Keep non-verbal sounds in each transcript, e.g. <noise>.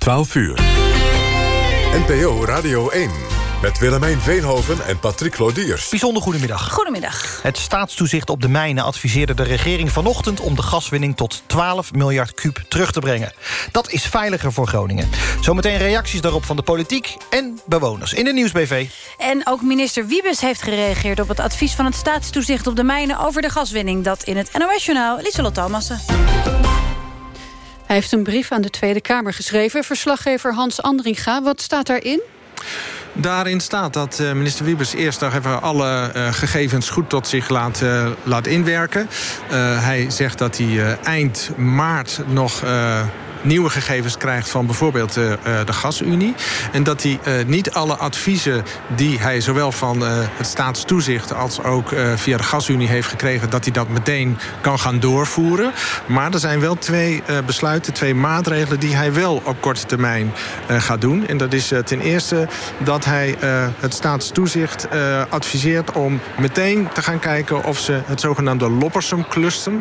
12 uur. NPO Radio 1. Met Willemijn Veenhoven en Patrick Lodiers. Bijzonder goedemiddag. Goedemiddag. Het staatstoezicht op de mijnen adviseerde de regering vanochtend... om de gaswinning tot 12 miljard kuub terug te brengen. Dat is veiliger voor Groningen. Zometeen reacties daarop van de politiek en bewoners in de Nieuwsbv. En ook minister Wiebes heeft gereageerd op het advies van het staatstoezicht op de mijnen over de gaswinning. Dat in het NOS-journaal Lieselot Thomassen. Hij heeft een brief aan de Tweede Kamer geschreven. Verslaggever Hans Andringa, wat staat daarin? Daarin staat dat uh, minister Wiebes eerst nog even alle uh, gegevens goed tot zich laat, uh, laat inwerken. hij zegt dat hij eind maart nog nieuwe gegevens krijgt van bijvoorbeeld uh, de gasunie. En dat hij uh, niet alle adviezen die hij zowel van het staatstoezicht als ook via de gasunie heeft gekregen, dat hij dat meteen kan gaan doorvoeren. Maar er zijn wel twee besluiten, twee maatregelen die hij wel op korte termijn gaat doen. En dat is ten eerste dat hij het staatstoezicht adviseert om meteen te gaan kijken of ze het zogenaamde Loppersum cluster,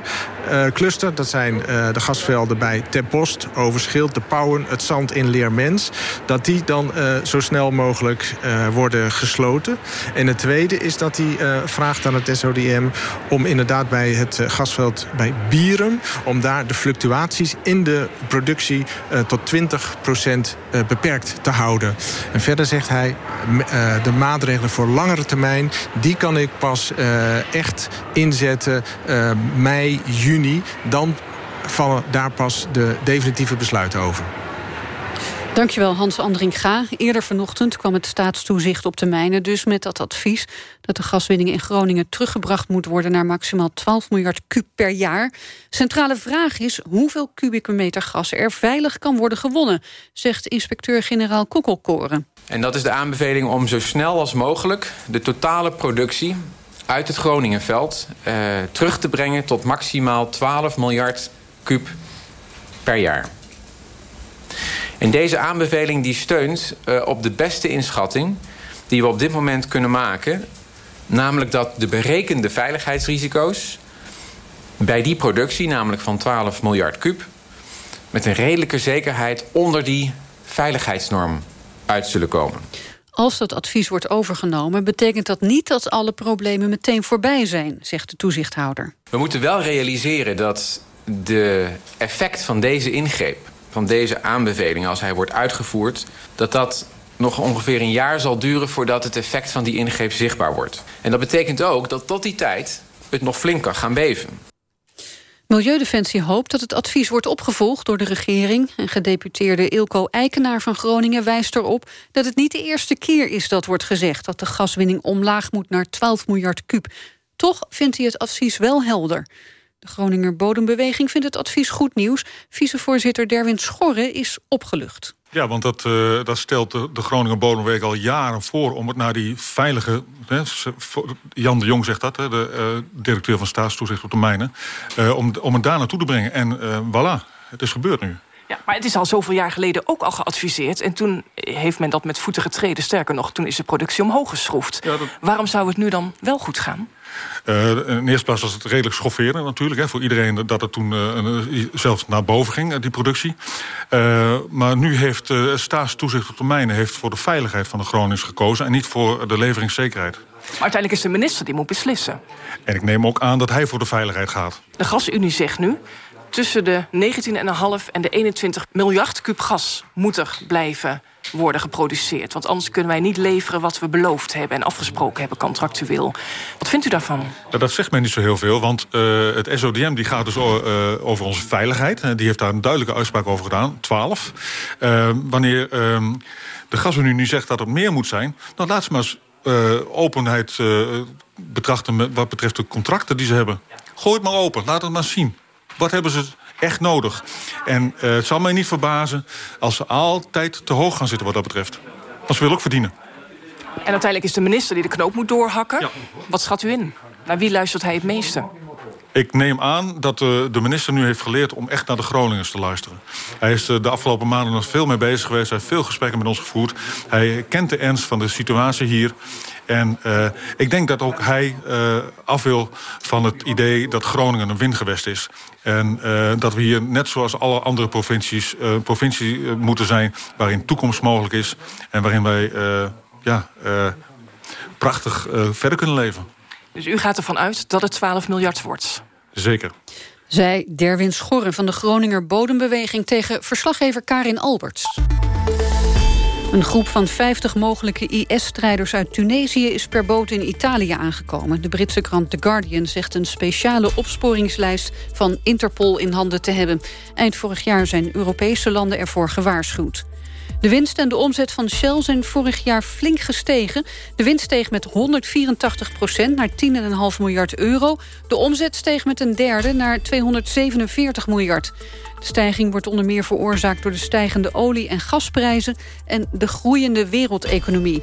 cluster dat zijn de gasvelden bij Ter Post, Overschild, de Pauwen, het zand in Leermens... dat die dan uh, zo snel mogelijk uh, worden gesloten. En het tweede is dat hij uh, vraagt aan het SODM... om inderdaad bij het gasveld bij Bierum... om daar de fluctuaties in de productie tot 20% beperkt te houden. En verder zegt hij, de maatregelen voor langere termijn... die kan ik pas echt inzetten mei, juni... dan vallen daar pas de definitieve besluiten over. Dankjewel Hans Andringa. Eerder vanochtend kwam het staatstoezicht op de mijnen dus met dat advies dat de gaswinning in Groningen teruggebracht moet worden naar maximaal 12 miljard kub per jaar. Centrale vraag is hoeveel kubieke meter gas er veilig kan worden gewonnen, zegt inspecteur-generaal Kokkelkoren. En dat is de aanbeveling om zo snel als mogelijk de totale productie uit het Groningenveld eh, terug te brengen tot maximaal 12 miljard kub per jaar. En deze aanbeveling die steunt uh, op de beste inschatting die we op dit moment kunnen maken. Namelijk dat de berekende veiligheidsrisico's bij die productie, namelijk van 12 miljard kub, met een redelijke zekerheid onder die veiligheidsnorm uit zullen komen. Als dat advies wordt overgenomen, betekent dat niet dat alle problemen meteen voorbij zijn, zegt de toezichthouder. We moeten wel realiseren dat de effect van deze ingreep, van deze aanbeveling als hij wordt uitgevoerd, dat dat nog ongeveer een jaar zal duren voordat het effect van die ingreep zichtbaar wordt. En dat betekent ook dat tot die tijd het nog flink kan gaan beven. Milieudefensie hoopt dat het advies wordt opgevolgd door de regering. En gedeputeerde Ilko Eikenaar van Groningen wijst erop... dat het niet de eerste keer is dat wordt gezegd... dat de gaswinning omlaag moet naar 12 miljard kuub. Toch vindt hij het advies wel helder. De Groninger Bodembeweging vindt het advies goed nieuws. Vicevoorzitter Derwin Schorre is opgelucht. Ja, want dat, uh, dat stelt de, de Groninger Bodemwerk al jaren voor... om het naar die veilige... Hè, Jan de Jong zegt dat, hè, de uh, directeur van staatstoezicht op de mijnen... Uh, om, om het daar naartoe te brengen. En voilà, het is gebeurd nu. Ja, maar het is al zoveel jaar geleden ook al geadviseerd. En toen heeft men dat met voeten getreden. Sterker nog, toen is de productie omhoog geschroefd. Ja, dat... Waarom zou het nu dan wel goed gaan? Uh, in eerste plaats was het redelijk schofferend natuurlijk. Hè, voor iedereen dat het toen uh, zelfs naar boven ging, die productie. Uh, maar nu heeft het staatstoezicht op de mijnen... heeft voor de veiligheid van de Gronings gekozen... en niet voor de leveringszekerheid. Maar uiteindelijk is de minister die moet beslissen. En ik neem ook aan dat hij voor de veiligheid gaat. De gasunie zegt nu... tussen de 19,5 en de 21 miljard kub gas moet er blijven worden geproduceerd. Want anders kunnen wij niet leveren wat we beloofd hebben... en afgesproken hebben contractueel. Wat vindt u daarvan? Dat zegt mij niet zo heel veel, want uh, het SODM die gaat dus uh, over onze veiligheid. Die heeft daar een duidelijke uitspraak over gedaan, 12. Uh, wanneer de gasunie nu zegt dat er meer moet zijn... dan laat ze maar eens openheid betrachten wat betreft de contracten die ze hebben. Gooi het maar open, laat het maar zien. Wat hebben ze echt nodig. En uh, het zal mij niet verbazen als ze altijd te hoog gaan zitten wat dat betreft. Want ze willen ook verdienen. En uiteindelijk is de minister die de knoop moet doorhakken. Ja. Wat schat u in? Naar wie luistert hij het meeste? Ik neem aan dat de, de, minister nu heeft geleerd om echt naar de Groningers te luisteren. Hij is de, de afgelopen maanden nog veel mee bezig geweest. Hij heeft veel gesprekken met ons gevoerd. Hij kent de ernst van de situatie hier. En uh, ik denk dat ook hij uh, af wil van het idee dat Groningen een windgewest is. En uh, dat we hier, net zoals alle andere provincies, provincie moeten zijn... waarin toekomst mogelijk is en waarin wij ja, prachtig verder kunnen leven. Dus u gaat ervan uit dat het 12 miljard wordt? Zeker. Zij Derwin Schorren van de Groninger Bodembeweging... tegen verslaggever Karin Alberts. Een groep van 50 mogelijke IS-strijders uit Tunesië... is per boot in Italië aangekomen. De Britse krant The Guardian zegt een speciale opsporingslijst... van Interpol in handen te hebben. Eind vorig jaar zijn Europese landen ervoor gewaarschuwd. De winst en de omzet van Shell zijn vorig jaar flink gestegen. De winst steeg met 184 procent naar 10,5 miljard euro. De omzet steeg met een derde naar 247 miljard. De stijging wordt onder meer veroorzaakt door de stijgende olie- en gasprijzen... en de groeiende wereldeconomie.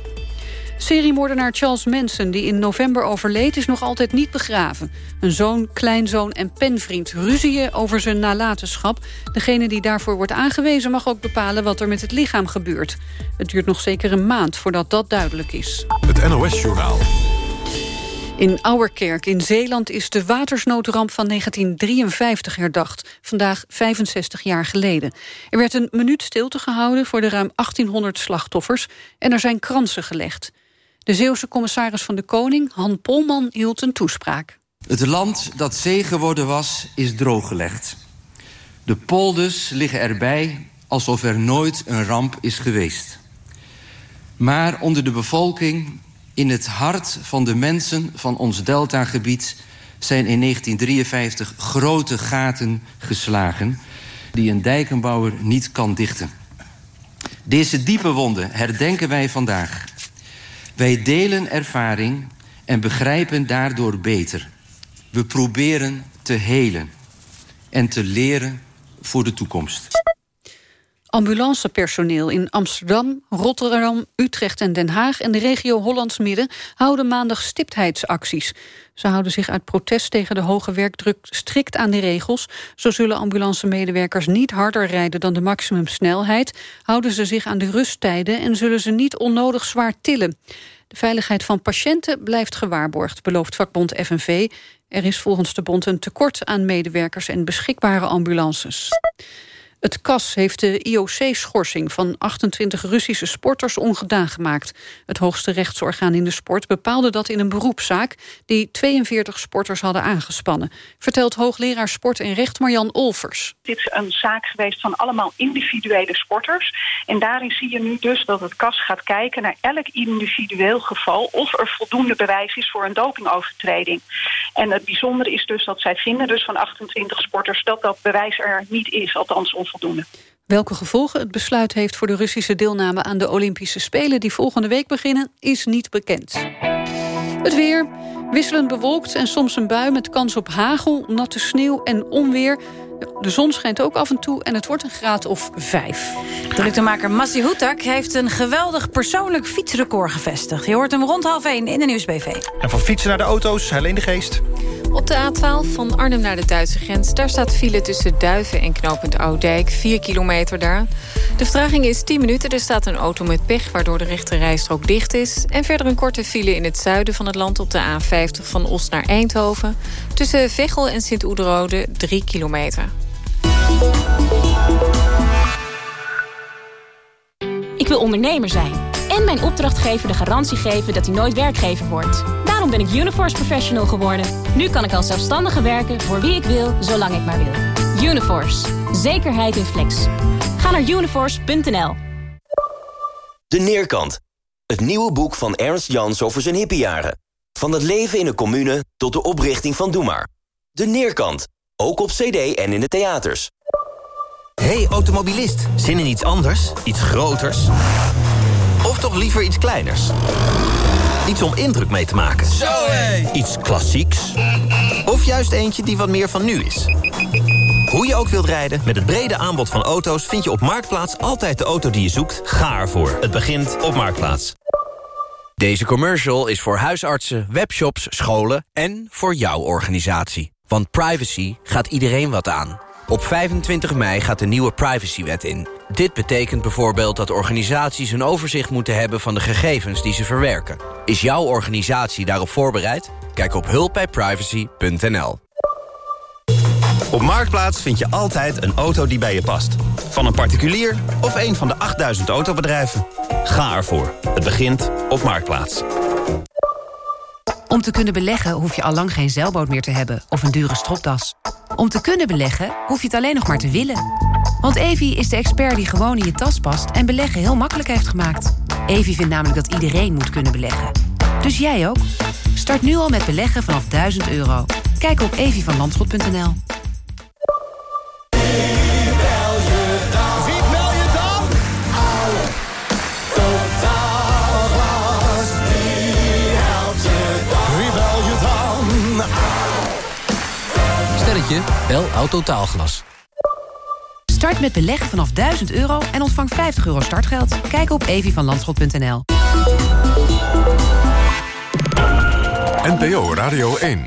Seriemoordenaar Charles Manson, die in november overleed... is nog altijd niet begraven. Een zoon, kleinzoon en penvriend ruzieën over zijn nalatenschap. Degene die daarvoor wordt aangewezen mag ook bepalen... wat er met het lichaam gebeurt. Het duurt nog zeker een maand voordat dat duidelijk is. Het NOS-journaal. In Ouwerkerk in Zeeland is de watersnoodramp van 1953 herdacht. Vandaag 65 jaar geleden. Er werd een minuut stilte gehouden voor de ruim 1800 slachtoffers... en er zijn kransen gelegd. De Zeeuwse commissaris van de Koning, Han Polman, hield een toespraak. Het land dat zee geworden was, is drooggelegd. De polders liggen erbij alsof er nooit een ramp is geweest. Maar onder de bevolking, in het hart van de mensen van ons deltagebied... zijn in 1953 grote gaten geslagen... die een dijkenbouwer niet kan dichten. Deze diepe wonden herdenken wij vandaag... Wij delen ervaring en begrijpen daardoor beter. We proberen te helen en te leren voor de toekomst. Ambulancepersoneel in Amsterdam, Rotterdam, Utrecht en Den Haag... en de regio Hollands Midden houden maandag stiptheidsacties. Ze houden zich uit protest tegen de hoge werkdruk strikt aan de regels. Zo zullen ambulancemedewerkers niet harder rijden dan de maximumsnelheid... houden ze zich aan de rusttijden en zullen ze niet onnodig zwaar tillen. De veiligheid van patiënten blijft gewaarborgd, belooft vakbond FNV. Er is volgens de bond een tekort aan medewerkers en beschikbare ambulances. Het KAS heeft de IOC-schorsing van 28 Russische sporters ongedaan gemaakt. Het hoogste rechtsorgaan in de sport bepaalde dat in een beroepszaak... die 42 sporters hadden aangespannen. Vertelt hoogleraar sport en recht Marjan Olvers. Dit is een zaak geweest van allemaal individuele sporters. En daarin zie je nu dus dat het KAS gaat kijken naar elk individueel geval... of er voldoende bewijs is voor een dopingovertreding. En het bijzondere is dus dat zij vinden dus van 28 sporters... dat dat bewijs er niet is, althans Welke gevolgen het besluit heeft voor de Russische deelname aan de Olympische Spelen die volgende week beginnen, is niet bekend. Het weer, wisselend bewolkt en soms een bui met kans op hagel, natte sneeuw en onweer. De zon schijnt ook af en toe en het wordt een graad of vijf. Druktemaker Massi Hutak heeft een geweldig persoonlijk fietsrecord gevestigd. Je hoort hem rond half één in de Nieuwsbv. En van fietsen naar de auto's, Helene de Geest. Op de A12 van Arnhem naar de Duitse grens... daar staat file tussen Duiven en knooppunt Oudijk. 4 kilometer daar. De vertraging is 10 minuten. Er staat een auto met pech, waardoor de rechte rijstrook dicht is. En verder een korte file in het zuiden van het land... op de A50 van Os naar Eindhoven. Tussen Veghel en Sint-Oederode 3 kilometer. Ik wil ondernemer zijn. En mijn opdrachtgever de garantie geven dat hij nooit werkgever wordt. Daarom ben ik Uniforce Professional geworden. Nu kan ik als zelfstandige werken voor wie ik wil, zolang ik maar wil. Uniforce. Zekerheid in flex. Ga naar uniforce.nl. De Neerkant. Het nieuwe boek van Ernst Jans over zijn hippiejaren. Van het leven in een commune tot de oprichting van Doe Maar. De Neerkant. Ook op cd en in de theaters. Hey automobilist, zin in iets anders? Iets groters? Of toch liever iets kleiners? Iets om indruk mee te maken. Zo hé! Iets klassieks? Of juist eentje die wat meer van nu is? Hoe je ook wilt rijden, met het brede aanbod van auto's... vind je op Marktplaats altijd de auto die je zoekt. Ga ervoor. Het begint op Marktplaats. Deze commercial is voor huisartsen, webshops, scholen en voor jouw organisatie. Want privacy gaat iedereen wat aan. Op 25 mei gaat de nieuwe privacywet in. Dit betekent bijvoorbeeld dat organisaties een overzicht moeten hebben... van de gegevens die ze verwerken. Is jouw organisatie daarop voorbereid? Kijk op hulpbijprivacy.nl. Op Marktplaats vind je altijd een auto die bij je past. Van een particulier of een van de 8000 autobedrijven. Ga ervoor. Het begint op Marktplaats. Om te kunnen beleggen hoef je al lang geen zeilboot meer te hebben of een dure stropdas. Om te kunnen beleggen hoef je het alleen nog maar te willen. Want Evi is de expert die gewoon in je tas past en beleggen heel makkelijk heeft gemaakt. Evi vindt namelijk dat iedereen moet kunnen beleggen. Dus jij ook? Start nu al met beleggen vanaf 1000 euro. Kijk op evievanlandschot.nl. Bel Autotaalglas. Start met beleggen vanaf 1000 euro en ontvang 50 euro startgeld. Kijk op evievanlandschot.nl. NPO Radio 1.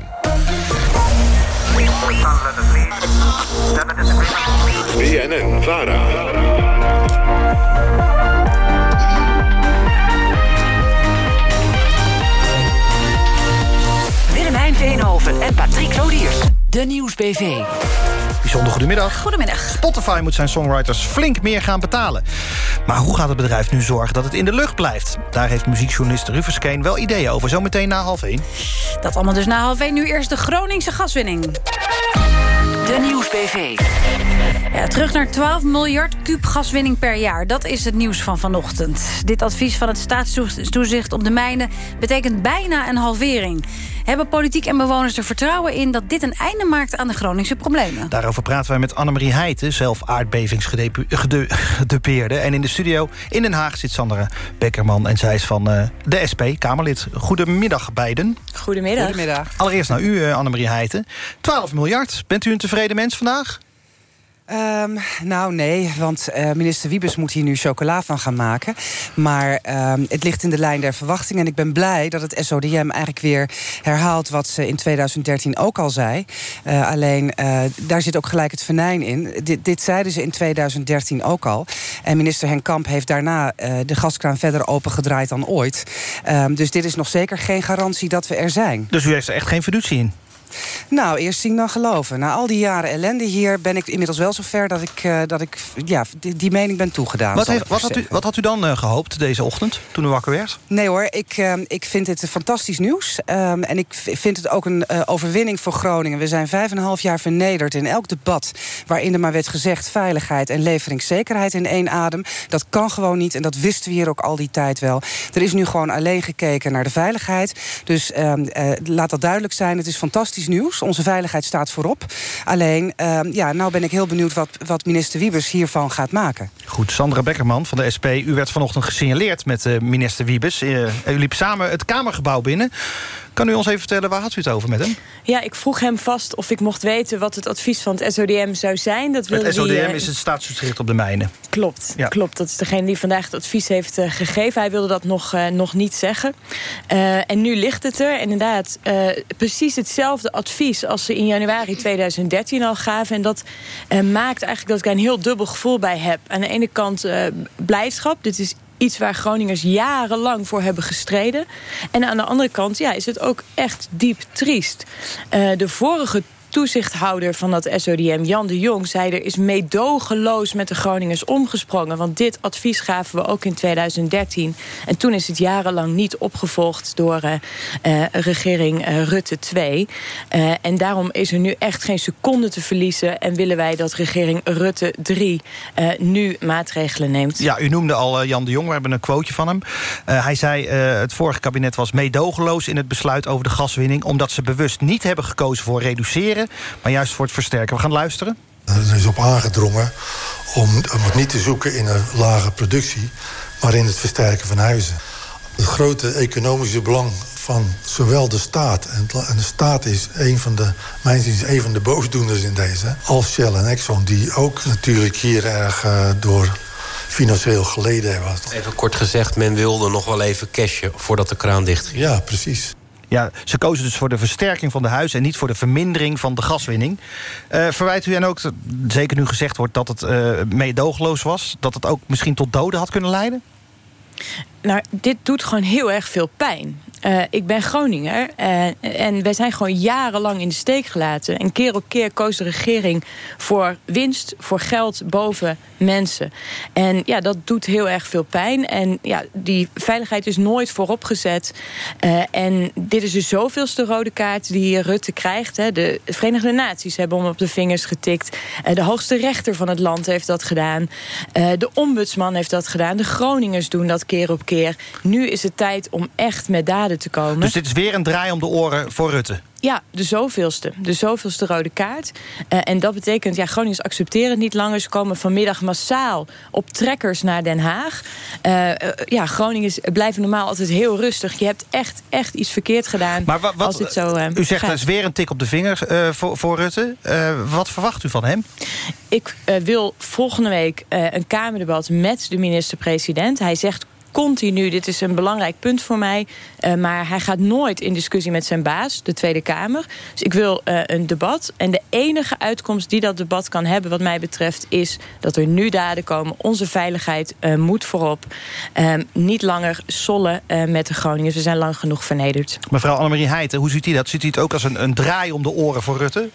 BNN Vara. Willemijn Veenhoven en Patrick Lodiers. De Nieuws-BV. Bijzonder goedemiddag. Goedemiddag. Spotify moet zijn songwriters flink meer gaan betalen. Maar hoe gaat het bedrijf nu zorgen dat het in de lucht blijft? Daar heeft muziekjournalist Rufus Kane wel ideeën over. Zometeen na half één. Dat allemaal dus na half één. Nu eerst de Groningse gaswinning. De Nieuws-BV. Ja, terug naar 12 miljard kuub gaswinning per jaar. Dat is het nieuws van vanochtend. Dit advies van het staatstoezicht op de mijnen... betekent bijna een halvering. Hebben politiek en bewoners er vertrouwen in... dat dit een einde maakt aan de Groningse problemen? Daarover praten wij met Annemarie Heijten, zelf aardbevingsgedupeerde. En in de studio in Den Haag zit Sandra Bekkerman... en zij is van uh, de SP, Kamerlid. Goedemiddag beiden. Goedemiddag. Goedemiddag. Allereerst naar u, uh, Annemarie Heijten. 12 miljard, bent u een tevreden mens vandaag? Um, nou, nee, want uh, minister Wiebes moet hier nu chocola van gaan maken. Maar um, het ligt in de lijn der verwachting. En ik ben blij dat het SODM eigenlijk weer herhaalt... wat ze in 2013 ook al zei. Uh, alleen, uh, daar zit ook gelijk het venijn in. Dit, zeiden ze in 2013 ook al. En minister Henk Kamp heeft daarna de gaskraan verder opengedraaid dan ooit. Um, dus dit is nog zeker geen garantie dat we er zijn. Dus u heeft er echt geen fiducie in? Nou, eerst zien dan geloven. Na al die jaren ellende hier ben ik inmiddels wel zover... dat ik, uh, dat ik ja, die, die, mening ben toegedaan. Wat, heeft, wat, had, u, wat had u dan uh, gehoopt deze ochtend, toen u wakker werd? Nee hoor, ik, uh, ik vind dit fantastisch nieuws. Um, en ik vind het ook een overwinning voor Groningen. We zijn vijf en een half jaar vernederd in elk debat... waarin er maar werd gezegd veiligheid en leveringszekerheid in één adem. Dat kan gewoon niet en dat wisten we hier ook al die tijd wel. Er is nu gewoon alleen gekeken naar de veiligheid. Dus um, laat dat duidelijk zijn, het is fantastisch nieuws. Onze veiligheid staat voorop. Alleen, uh, ja, nou ben ik heel benieuwd wat, wat minister Wiebes hiervan gaat maken. Goed, Sandra Bekkerman van de SP. U werd vanochtend gesignaleerd met uh, minister Wiebes. Uh, u liep samen het Kamergebouw binnen. Kan u ons even vertellen, waar had u het over met hem? Ja, ik vroeg hem vast of ik mocht weten wat het advies van het SODM zou zijn. Dat het SODM die, uh, is het staatstoezicht op de mijnen. Klopt, ja. klopt. Dat is degene die vandaag het advies heeft uh, gegeven. Hij wilde dat nog, uh, nog niet zeggen. en nu ligt het er. Inderdaad, precies hetzelfde advies als ze in januari 2013 al gaven. En dat maakt eigenlijk dat ik daar een heel dubbel gevoel bij heb. Aan de ene kant blijdschap. Dit is iets waar Groningers jarenlang voor hebben gestreden. En aan de andere kant ja, is het ook echt diep triest. Uh, de vorige toezichthouder van dat SODM, Jan de Jong... zei er is meedogenloos met de Groningers omgesprongen. Want dit advies gaven we ook in 2013. En toen is het jarenlang niet opgevolgd door uh, uh, regering uh, Rutte 2. en daarom is er nu echt geen seconde te verliezen... en willen wij dat regering Rutte 3 nu maatregelen neemt. Ja, u noemde al Jan de Jong, we hebben een quoteje van hem. hij zei, het vorige kabinet was meedogenloos in het besluit over de gaswinning... omdat ze bewust niet hebben gekozen voor reduceren maar juist voor het versterken. We gaan luisteren. Er is op aangedrongen om, om het niet te zoeken in een lage productie... maar in het versterken van huizen. Het grote economische belang van zowel de staat... en de staat is een van de, mijn zin, een van de boosdoeners in deze... als Shell en Exxon, die ook natuurlijk hier erg uh, door financieel geleden hebben. Even kort gezegd, men wilde nog wel even cashen voordat de kraan dicht ging. Ja, precies. Ja, ze kozen dus voor de versterking van de huizen... en niet voor de vermindering van de gaswinning. Uh, verwijt u en ook, zeker nu gezegd wordt... dat het uh, was... dat het ook misschien tot doden had kunnen leiden? Nou, dit doet gewoon heel erg veel pijn. Uh, ik ben Groninger uh, en wij zijn gewoon jarenlang in de steek gelaten. En keer op keer koos de regering voor winst, voor geld boven mensen. En ja, dat doet heel erg veel pijn. En ja, die veiligheid is nooit voorop gezet. Uh, en dit is de zoveelste rode kaart die Rutte krijgt. Hè. De Verenigde Naties hebben hem op de vingers getikt. de hoogste rechter van het land heeft dat gedaan. de ombudsman heeft dat gedaan. De Groningers doen dat keer op keer. Nu is het tijd om echt met daden te komen. Dus dit is weer een draai om de oren voor Rutte? Ja, de zoveelste. De zoveelste rode kaart. Uh, en dat betekent, ja, Groningers accepteren het niet langer. Ze komen vanmiddag massaal op trekkers naar Den Haag. Uh, uh, ja, Groningers blijven normaal altijd heel rustig. Je hebt echt, echt iets verkeerd gedaan. Maar wat, als het zo, u zegt, dat is weer een tik op de vingers voor, voor Rutte. wat verwacht u van hem? Ik wil volgende week een Kamerdebat met de minister-president. Hij zegt continu, dit is een belangrijk punt voor mij... Uh, maar hij gaat nooit in discussie met zijn baas, de Tweede Kamer. Dus ik wil uh, een debat. En de enige uitkomst die dat debat kan hebben, wat mij betreft... is dat er nu daden komen. Onze veiligheid uh, moet voorop. niet langer sollen met de Groningers. We zijn lang genoeg vernederd. Mevrouw Annemarie Heijten, hoe ziet u dat? Ziet u het ook als een, een draai om de oren voor Rutte?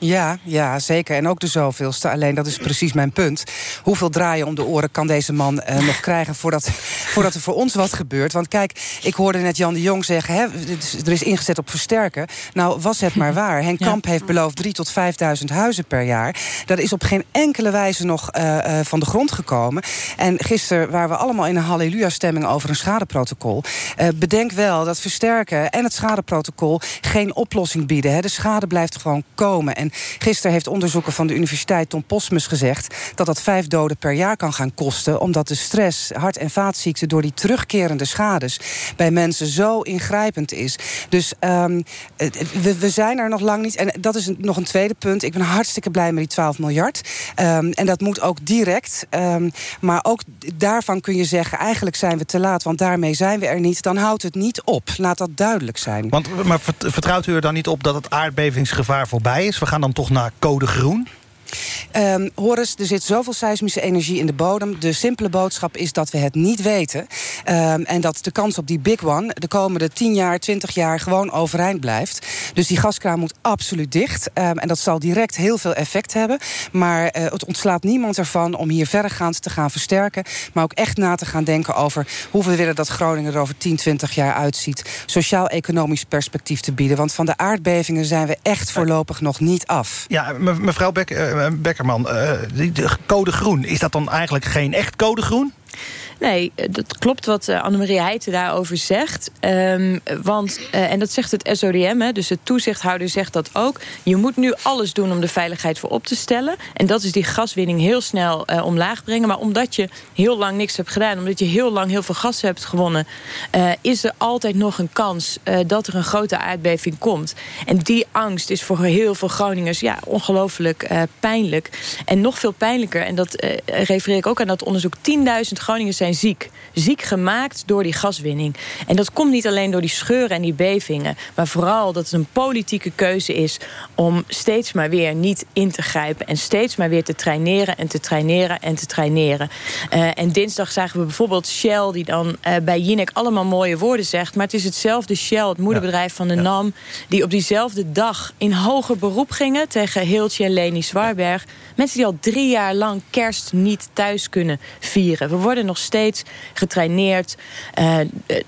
Ja, ja, zeker. En ook de zoveelste. Alleen dat is precies mijn punt. Hoeveel draaien om de oren kan deze man uh, nog krijgen... Voordat, <laughs> voordat er voor ons wat gebeurt? Want kijk, ik hoorde net Jan de Jong zeggen... Hè, er is ingezet op versterken. Nou, was het maar <laughs> waar. Henk Kamp heeft beloofd 3.000 tot 5.000 huizen per jaar. Dat is op geen enkele wijze nog uh, uh, van de grond gekomen. En gisteren waren we allemaal in een halleluja-stemming... over een schadeprotocol. bedenk wel dat versterken en het schadeprotocol... geen oplossing bieden. Hè. De schade blijft gewoon komen. En gisteren heeft onderzoeker van de Universiteit Tom Posmus gezegd... dat dat vijf doden per jaar kan gaan kosten... omdat de stress, hart- en vaatziekten... door die terugkerende schades bij mensen zo ingrijpend is. Dus um, we, we, zijn er nog lang niet. En dat is nog een tweede punt. Ik ben hartstikke blij met die 12 miljard. Um, en dat moet ook direct. Um, maar ook daarvan kun je zeggen... eigenlijk zijn we te laat, want daarmee zijn we er niet. Dan houdt het niet op. Laat dat duidelijk zijn. Want, maar vertrouwt u er dan niet op dat het aardbevingsgevaar voorbij is? We gaan dan toch naar code groen? Um, Horus, er zit zoveel seismische energie in de bodem. De simpele boodschap is dat we het niet weten. Um, en dat de kans op die big one de komende 10 jaar, 20 jaar gewoon overeind blijft. Dus die gaskraan moet absoluut dicht. Um, en dat zal direct heel veel effect hebben. Maar uh, het ontslaat niemand ervan om hier verregaand te gaan versterken. Maar ook echt na te gaan denken over hoe we willen dat Groningen er over 10, 20 jaar uitziet. Sociaal-economisch perspectief te bieden. Want van de aardbevingen zijn we echt voorlopig nog niet af. Ja, mevrouw Beck, uh, eh, Bekkerman, uh, code groen, is dat dan eigenlijk geen echt code groen? Nee, dat klopt wat uh, Annemarie Heijten daarover zegt. Um, want, uh, en dat zegt het SODM, hè, dus de toezichthouder zegt dat ook. Je moet nu alles doen om de veiligheid voor op te stellen. En dat is die gaswinning heel snel omlaag brengen. Maar omdat je heel lang niks hebt gedaan... omdat je heel lang heel veel gas hebt gewonnen... is er altijd nog een kans dat er een grote aardbeving komt. En die angst is voor heel veel Groningers ja, ongelooflijk pijnlijk. En nog veel pijnlijker, en dat refereer ik ook aan dat onderzoek... 10.000 Groningers zijn ziek. Ziek gemaakt door die gaswinning. En dat komt niet alleen door die scheuren en die bevingen... maar vooral dat het een politieke keuze is... om steeds maar weer niet in te grijpen... en steeds maar weer te traineren en te traineren en te traineren. Uh, en dinsdag zagen we bijvoorbeeld Shell... die dan uh, bij Jinek allemaal mooie woorden zegt... maar het is hetzelfde Shell, het moederbedrijf van de ja. NAM... die op diezelfde dag in hoger beroep gingen... tegen Hiltje en Leni Zwarberg. Mensen die al drie jaar lang kerst niet thuis kunnen vieren. We worden nog steeds steeds getraineerd. Uh,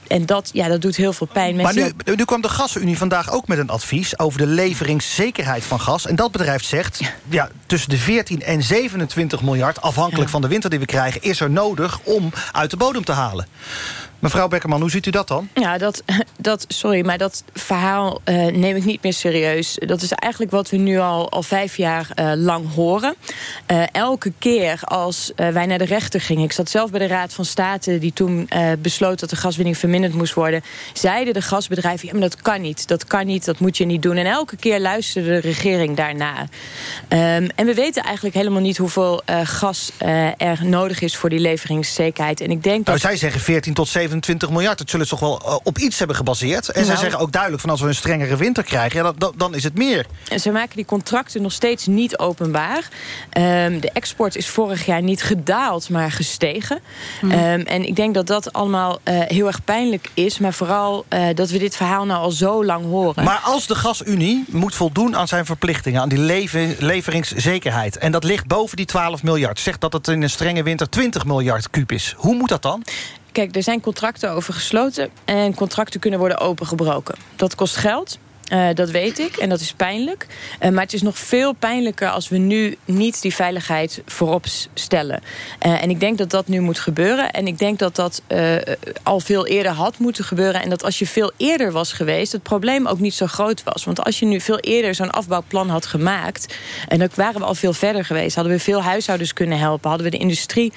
en dat, ja, dat doet heel veel pijn. Maar nu, nu kwam de Gasunie vandaag ook met een advies... over de leveringszekerheid van gas. En dat bedrijf zegt, ja. ja tussen de 14 en 27 miljard... afhankelijk ja. van de winter die we krijgen... is er nodig om uit de bodem te halen. Mevrouw Beckerman, hoe ziet u dat dan? Ja, dat, <laughs> dat, sorry, maar dat verhaal uh, neem ik niet meer serieus. Dat is eigenlijk wat we nu al, al vijf jaar uh, lang horen. Uh, elke keer als wij naar de rechter gingen... ik zat zelf bij de Raad van State... die toen besloot dat de gaswinning verminderd moest worden... zeiden de gasbedrijven, ja, maar dat kan niet. Dat kan niet, dat moet je niet doen. En elke keer luisterde de regering daarna. Um, en we weten eigenlijk helemaal niet hoeveel gas er nodig is... voor die leveringszekerheid. En ik denk nou, dat... Zij zeggen 14 tot 7 27 miljard. Dat zullen ze toch wel eh, op iets hebben gebaseerd. En zij Nou. zeggen ook duidelijk van als we een strengere winter krijgen... Ja, dat, dat- dan is het meer. En ze maken die contracten nog steeds niet openbaar. Ehm, de export is vorig jaar niet gedaald, maar gestegen. Ehm, en ik denk dat dat allemaal eh, heel erg pijnlijk is. Maar vooral eh, dat we dit verhaal nou al zo lang horen. Maar als de gasunie moet voldoen aan zijn verplichtingen... aan die lever- leveringszekerheid... en dat ligt boven die 12 miljard... zegt dat het in een strenge winter 20 miljard kuub is. Hoe moet dat dan? Kijk, er zijn contracten over gesloten en contracten kunnen worden opengebroken. Dat kost geld. Eh, dat weet ik en dat is pijnlijk. Eh, maar het is nog veel pijnlijker als we nu niet die veiligheid voorop stellen. Eh, en ik denk dat dat nu moet gebeuren. En ik denk dat dat al veel eerder had moeten gebeuren. En dat als je veel eerder was geweest... het probleem ook niet zo groot was. Want als je nu veel eerder zo'n afbouwplan had gemaakt... en dan waren we al veel verder geweest. Hadden we veel huishoudens kunnen helpen. Hadden we de industrie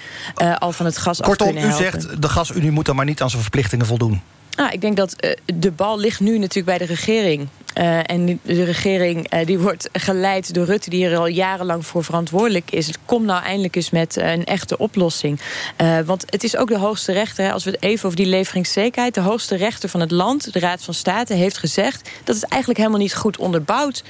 al van het gas af Kortom, kunnen u helpen. zegt de gasunie moet dan maar niet aan zijn verplichtingen voldoen. Nou, ik denk dat eh, de bal ligt nu natuurlijk bij de regering. Eh, en de regering eh, die wordt geleid door Rutte... die er al jarenlang voor verantwoordelijk is. Komt nou eindelijk eens met een echte oplossing. Want het is ook de hoogste rechter... Hè, als we het even over die leveringszekerheid... de hoogste rechter van het land, de Raad van State, heeft gezegd... dat het eigenlijk helemaal niet goed onderbouwd...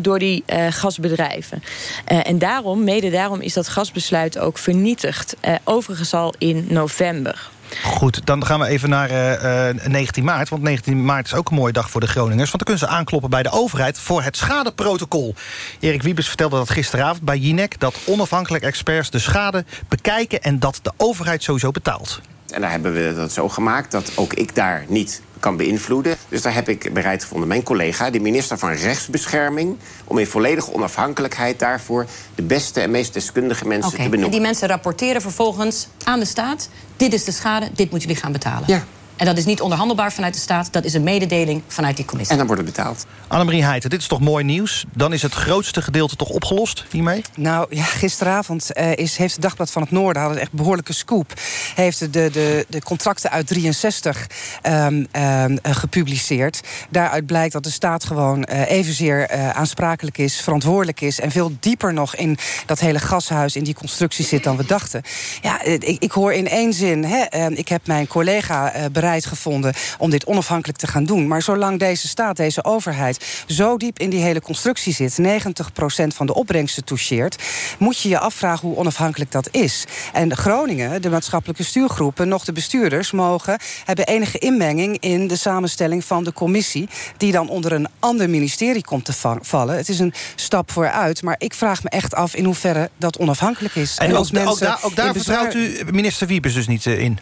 door die gasbedrijven. En daarom, mede daarom, is dat gasbesluit ook vernietigd. Overigens al in november. Goed, dan gaan we even naar eh, eh, 19 maart. Want 19 maart is ook een mooie dag voor de Groningers. Want dan kunnen ze aankloppen bij de overheid voor het schadeprotocol. Erik Wiebes vertelde dat gisteravond bij Jinek... dat onafhankelijke experts de schade bekijken... en dat de overheid sowieso betaalt. En daar hebben we dat zo gemaakt dat ook ik daar niet kan beïnvloeden. Dus daar heb ik bereid gevonden mijn collega, de minister van Rechtsbescherming... om in volledige onafhankelijkheid daarvoor de beste en meest deskundige mensen Oké, te En benoemen. die mensen rapporteren vervolgens aan de staat... dit is de schade, dit moeten jullie gaan betalen. Ja. En dat is niet onderhandelbaar vanuit de staat... dat is een mededeling vanuit die commissie. En dan wordt het betaald. Annemarie Heijten, dit is toch mooi nieuws? Dan is het grootste gedeelte toch opgelost hiermee? Nou ja, gisteravond eh, is, heeft het Dagblad van het Noorden... had het echt behoorlijke scoop. Heeft de, de, de contracten uit 63 ehm, ehm, eh, gepubliceerd. Daaruit blijkt dat de staat gewoon eh, evenzeer eh, aansprakelijk is... verantwoordelijk is en veel dieper nog in dat hele gashuis... in die constructie zit dan we dachten. Ja, ik, ik hoor in één zin... Hè, ehm, ik heb mijn collega eh, bereid gevonden om dit onafhankelijk te gaan doen. Maar zolang deze staat, deze overheid... zo diep in die hele constructie zit... 90% van de opbrengsten toucheert... moet je je afvragen hoe onafhankelijk dat is. En Groningen, de maatschappelijke stuurgroepen... nog de bestuurders mogen hebben enige inmenging... in de samenstelling van de commissie... die dan onder een ander ministerie komt te va- vallen. Het is een stap vooruit, maar ik vraag me echt af... in hoeverre dat onafhankelijk is. En, ook, als ook, mensen daar, ook daar vertrouwt u minister Wiebes dus niet eh, in?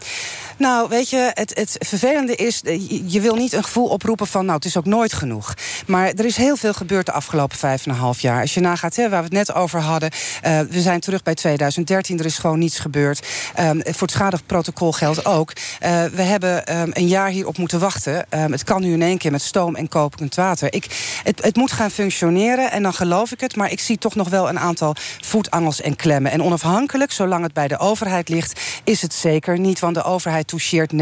Nou, weet je, het, het vervelende is... eh, je- wil niet een gevoel oproepen van... nou, het is ook nooit genoeg. Maar er is heel veel gebeurd de afgelopen vijf en een half jaar. Als je nagaat, hè, waar we het net over hadden... eh, we zijn terug bij 2013, er is gewoon niets gebeurd. Ehm, voor het schadeprotocol geldt ook. Eh, we hebben ehm, een jaar hierop moeten wachten. Ehm, het kan nu in één keer met stoom en kokend water. Ik, het, het moet gaan functioneren en dan geloof ik het... maar ik zie toch nog wel een aantal voetangels en klemmen. En onafhankelijk, zolang het bij de overheid ligt... is het zeker niet, want de overheid toucheert 90%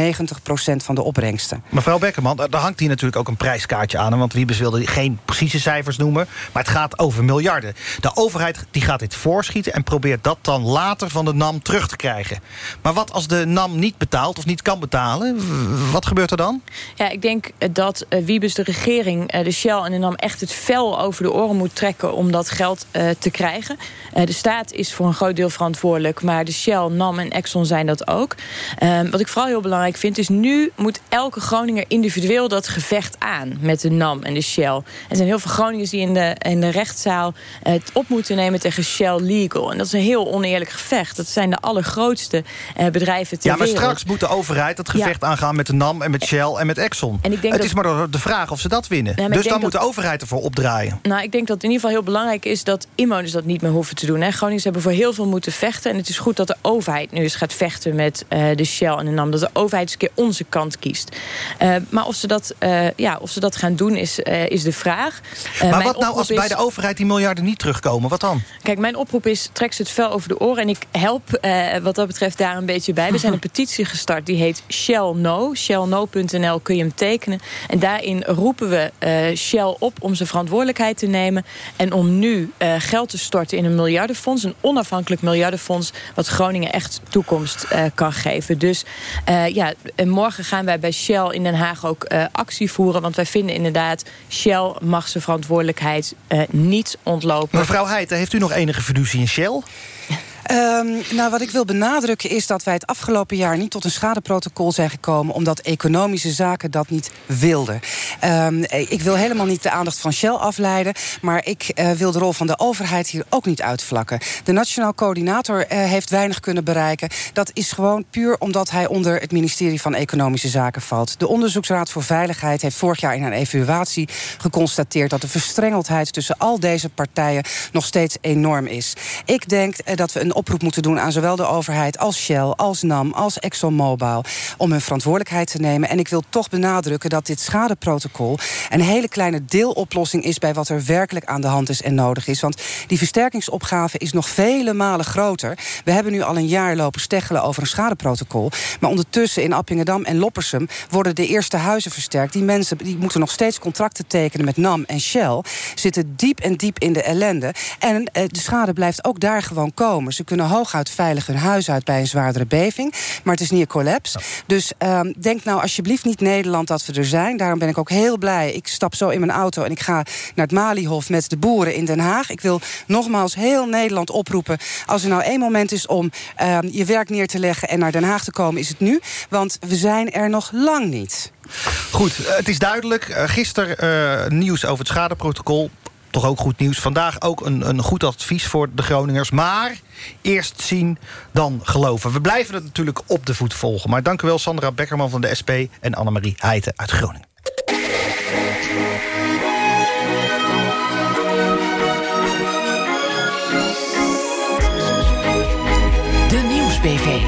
van de opbrengsten. Mevrouw Bekkerman, daar hangt hier natuurlijk ook een prijskaartje aan. Want Wiebes wilde geen precieze cijfers noemen. Maar het gaat over miljarden. De overheid die gaat dit voorschieten... en probeert dat dan later van de NAM terug te krijgen. Maar wat als de NAM niet betaalt of niet kan betalen? Wat gebeurt er dan? Ja, ik denk eh, dat eh, Wiebes de regering, eh, de Shell en de NAM... echt het vel over de oren moet trekken om dat geld te krijgen. Eh, de staat is voor een groot deel verantwoordelijk... maar de Shell, NAM en Exxon zijn dat ook. Ehm, wat ik vooral heel belangrijk vind, is nu moet elke Groninger individueel dat gevecht aan... met de NAM en de Shell. Er zijn heel veel Groningers die in de, in de rechtszaal eh, het op moeten nemen tegen Shell Legal. En dat is een heel oneerlijk gevecht. Dat zijn de allergrootste eh, bedrijven ter Ja, maar wereld. straks moet de overheid het gevecht aangaan met de NAM... en met Shell en met Exxon. En ik denk het dat- is maar de vraag of ze dat winnen. Dus dan denk moet dat- de overheid ervoor opdraaien. Nou, ik denk dat het in ieder geval heel belangrijk is... dat inwoners dat niet meer hoeven te doen. Hè. Groningers hebben voor heel veel moeten vechten. En het is goed dat de overheid nu eens gaat vechten met eh, de Shell en de NAM. Dat de overheid eens een keer onze kant kiest. Eh, maar of ze, dat, eh, ja, of ze dat gaan doen, is, eh, is de vraag. Maar wat nou als bij de overheid die miljarden niet terugkomen? Wat dan? Kijk, mijn oproep is, trek ze het vel over de oren. En ik help wat dat betreft daar een beetje bij. Er zijn een <laughs> petitie gestart, die heet Shell No. Shellno.nl kun je hem tekenen. En daarin roepen we Shell op om zijn verantwoordelijkheid te nemen. En om nu geld te storten in een miljardenfonds. Een onafhankelijk miljardenfonds. Wat Groningen echt toekomst kan geven. Dus Uh, ja, en morgen gaan wij bij Shell in Den Haag ook uh, actie voeren. Want wij vinden inderdaad, Shell mag zijn verantwoordelijkheid uh, niet ontlopen. Mevrouw Heijten, heeft u nog enige fiducie in Shell? <laughs> Um, nou, wat ik wil benadrukken is dat wij het afgelopen jaar niet tot een schadeprotocol zijn gekomen, omdat economische zaken dat niet wilden. Um, ik wil helemaal niet de aandacht van Shell afleiden, maar ik uh, wil de rol van de overheid hier ook niet uitvlakken. De Nationaal Coördinator uh, heeft weinig kunnen bereiken. Dat is gewoon puur omdat hij onder het ministerie van Economische Zaken valt. De Onderzoeksraad voor Veiligheid heeft vorig jaar in een evaluatie geconstateerd dat de verstrengeldheid tussen al deze partijen nog steeds enorm is. Ik denk uh, dat we een oproep moeten doen aan zowel de overheid als Shell, als NAM, als ExxonMobil om hun verantwoordelijkheid te nemen. En ik wil toch benadrukken dat dit schadeprotocol een hele kleine deeloplossing is bij wat er werkelijk aan de hand is en nodig is. Want die versterkingsopgave is nog vele malen groter. We hebben nu al een jaar lopen steggelen over een schadeprotocol. Maar ondertussen in Appingedam en Loppersum worden de eerste huizen versterkt. Die mensen die moeten nog steeds contracten tekenen met NAM en Shell. Zitten diep en diep in de ellende. En eh, de schade blijft ook daar gewoon komen. Ze kunnen hooguit veilig hun huis uit bij een zwaardere beving. Maar het is niet een collapse. Dus um, denk nou alsjeblieft niet Nederland dat we er zijn. Daarom ben ik ook heel blij. Ik stap zo in mijn auto en ik ga naar het Malihof met de boeren in Den Haag. Ik wil nogmaals heel Nederland oproepen. Als er nou één moment is om um, je werk neer te leggen en naar Den Haag te komen, is het nu. Want we zijn er nog lang niet. Goed, het is duidelijk. Uh, gisteren uh, nieuws over het schadeprotocol toch ook goed nieuws. Vandaag ook een, een goed advies voor de Groningers. Maar eerst zien, dan geloven. We blijven het natuurlijk op de voet volgen. Maar dank u wel Sandra Beckerman van de SP... en Annemarie Heijten uit Groningen. De Nieuwsbv.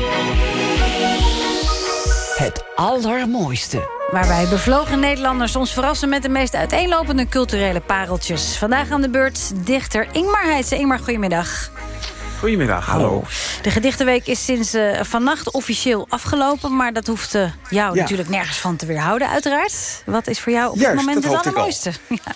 Het allermooiste. Waarbij bevlogen Nederlanders ons verrassen met de meest uiteenlopende culturele pareltjes. Vandaag aan de beurt dichter Ingmar Heitse. Ingmar, goedemiddag. Goedemiddag, hallo. De gedichtenweek is sinds uh, vannacht officieel afgelopen... maar dat hoeft uh, jou ja. natuurlijk nergens van te weerhouden, uiteraard. Wat is voor jou op Juist, dit moment het allermooiste? <laughs> Ja.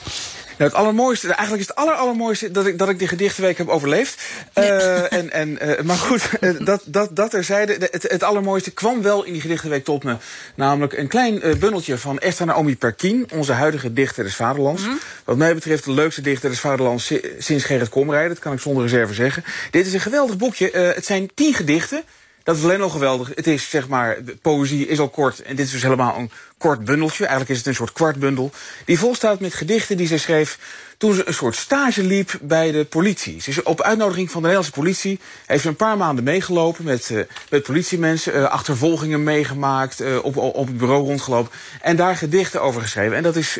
Nou, het allermooiste, eigenlijk is het aller, allermooiste dat ik, dat ik die gedichtenweek heb overleefd. Uh, en, en, uh, maar goed, uh, dat, dat, dat terzijde. Het, het allermooiste kwam wel in die gedichtenweek tot me. Namelijk een klein bundeltje van Esther Naomi Perkien. Onze huidige dichter des Vaderlands. Mm -hmm. Wat mij betreft de leukste dichter des Vaderlands sinds Gerrit Komrij. Dat kan ik zonder reserve zeggen. Dit is een geweldig boekje. het zijn tien gedichten. Dat is alleen al geweldig. Het is, zeg maar, de poëzie is al kort. En dit is dus helemaal een kort bundeltje. Eigenlijk is het een soort kwartbundel. Die vol staat met gedichten die zij schreef toen ze een soort stage liep bij de politie. Ze is op uitnodiging van de Nederlandse politie... heeft ze een paar maanden meegelopen met, uh, met politiemensen... Uh, achtervolgingen meegemaakt, uh, op, op het bureau rondgelopen... en daar gedichten over geschreven. En dat is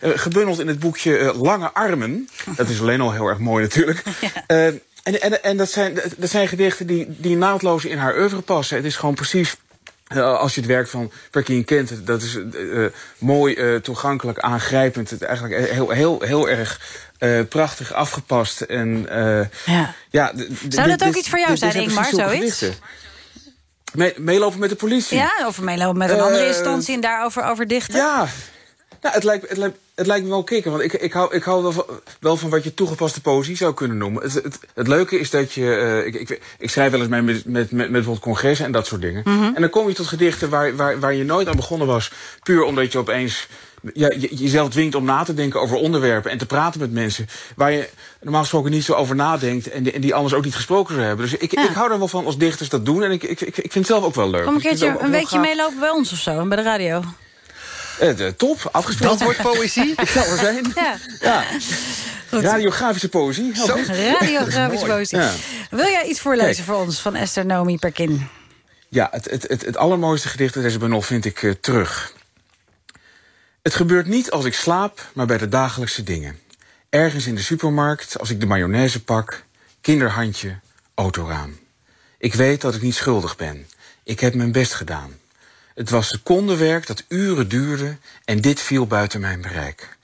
gebundeld in het boekje Lange Armen. Dat is alleen al heel erg mooi natuurlijk. <laughs> Ja. En, en, en dat, zijn, dat zijn gedichten die, die naadloos in haar oeuvre passen. Het is gewoon precies uh, als je het werk van Perkins kent, dat is uh, mooi, uh, toegankelijk, aangrijpend. Het eigenlijk heel, heel, heel erg prachtig afgepast. En, ja. Ja, Zou dat ook iets voor jou zijn, Ingmar, zoiets? Me meelopen met de politie. Ja, of meelopen met een andere instantie en daarover over dichten. Ja, nou, het lijkt, het lijkt, het lijkt me wel kicken, want ik, ik hou, ik hou wel, van, wel van wat je toegepaste poëzie zou kunnen noemen. Het, het, het leuke is dat je... Uh, ik, ik, ik, schrijf wel eens mee met, met, met, met bijvoorbeeld congressen en dat soort dingen. Mm -hmm. En dan kom je tot gedichten waar, waar, waar je nooit aan begonnen was. Puur omdat je opeens ja, je, jezelf dwingt om na te denken over onderwerpen... en te praten met mensen waar je normaal gesproken niet zo over nadenkt... en die, en die anders ook niet gesproken zou hebben. Dus ik, ja. ik hou er wel van als dichters dat doen en ik, ik, ik, vind het zelf ook wel leuk. Kom een keertje een weekje meelopen bij ons of zo, bij de radio. Uh, de, top, afgesproken. Dat wordt poëzie? <laughs> Ik zal er zijn. Ja. ja. Radiografische poëzie. Zo. Radiografische poëzie. Ja. Wil jij iets voorlezen Kijk. voor ons van Esther Nomi Perkin? Ja, het, het, het, het allermooiste gedicht uit deze bundel vind ik uh, terug. Het gebeurt niet als ik slaap, maar bij de dagelijkse dingen. Ergens in de supermarkt, als ik de mayonaise pak... kinderhandje, autoraam. Ik weet dat ik niet schuldig ben. Ik heb mijn best gedaan. Het was secondenwerk dat uren duurde en dit viel buiten mijn bereik.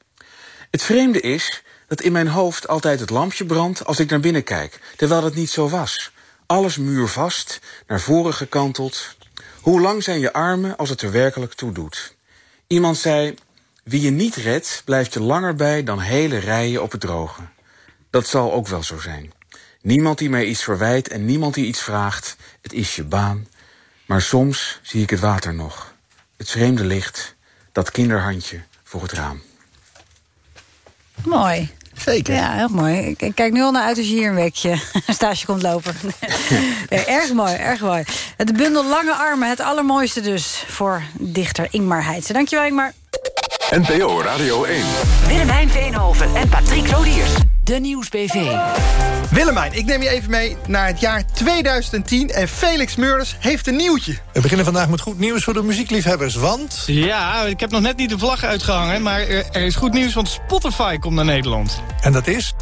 Het vreemde is dat in mijn hoofd altijd het lampje brandt als ik naar binnen kijk, terwijl het niet zo was. Alles muurvast, naar voren gekanteld. Hoe lang zijn je armen als het er werkelijk toe doet? Iemand zei, wie je niet redt, blijft je langer bij dan hele rijen op het droge. Dat zal ook wel zo zijn. Niemand die mij iets verwijt en niemand die iets vraagt. Het is je baan. Maar soms zie ik het water nog. Het vreemde licht, dat kinderhandje voor het raam. Mooi. Zeker. Ja, heel mooi. Ik, kijk nu al naar uit als je hier een weekje een <laughs> stage komt lopen. <laughs> nee, erg mooi, erg mooi. Het bundel Lange Armen, het allermooiste dus... voor dichter Ingmar Heitse. Dankjewel, Ingmar. NPO Radio 1. Willemijn Veenhoven en Patrick Lodiers. De Nieuwsbv. Willemijn, ik neem je even mee naar het jaar 2010... en Felix Meurders heeft een nieuwtje. We beginnen vandaag met goed nieuws voor de muziekliefhebbers, want... Ja, ik heb nog net niet de vlag uitgehangen... maar er, er is goed nieuws, want Spotify komt naar Nederland. En dat is?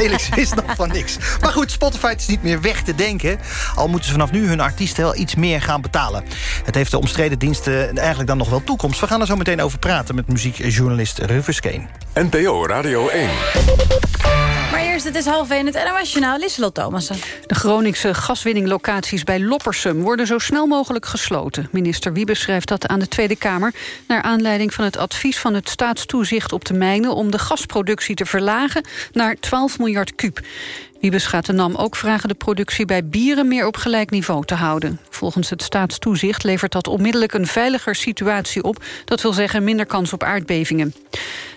Felix wist nog van niks. Maar goed, Spotify is niet meer weg te denken. Al moeten ze vanaf nu hun artiesten wel iets meer gaan betalen. Het heeft de omstreden diensten eigenlijk dan nog wel toekomst. We gaan er zo meteen over praten met muziekjournalist Rufus Kane. NPO Radio 1. Het is half één, het NOS Journaal, Lisselot Thomassen. De Groningse gaswinninglocaties bij Loppersum worden zo snel mogelijk gesloten. Minister Wiebes schrijft dat aan de Tweede Kamer... naar aanleiding van het advies van het staatstoezicht op de mijnen... om de gasproductie te verlagen naar 12 miljard kuub. Wiebes gaat de NAM ook vragen de productie bij bieren meer op gelijk niveau te houden. Volgens het staatstoezicht levert dat onmiddellijk een veiliger situatie op. Dat wil zeggen minder kans op aardbevingen.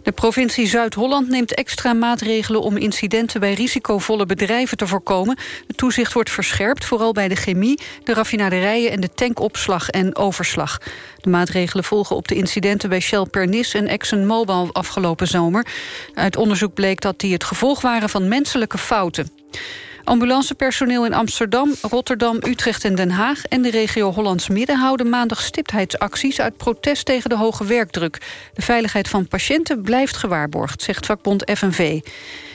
De provincie Zuid-Holland neemt extra maatregelen om incidenten bij risicovolle bedrijven te voorkomen. Het toezicht wordt verscherpt, vooral bij de chemie, de raffinaderijen en de tankopslag en overslag. De maatregelen volgen op de incidenten bij Shell Pernis en ExxonMobil afgelopen zomer. Uit onderzoek bleek dat die het gevolg waren van menselijke fouten. Ambulancepersoneel in Amsterdam, Rotterdam, Utrecht en Den Haag... en de regio Hollands Midden houden maandag stiptheidsacties... uit protest tegen de hoge werkdruk. De veiligheid van patiënten blijft gewaarborgd, zegt vakbond FNV.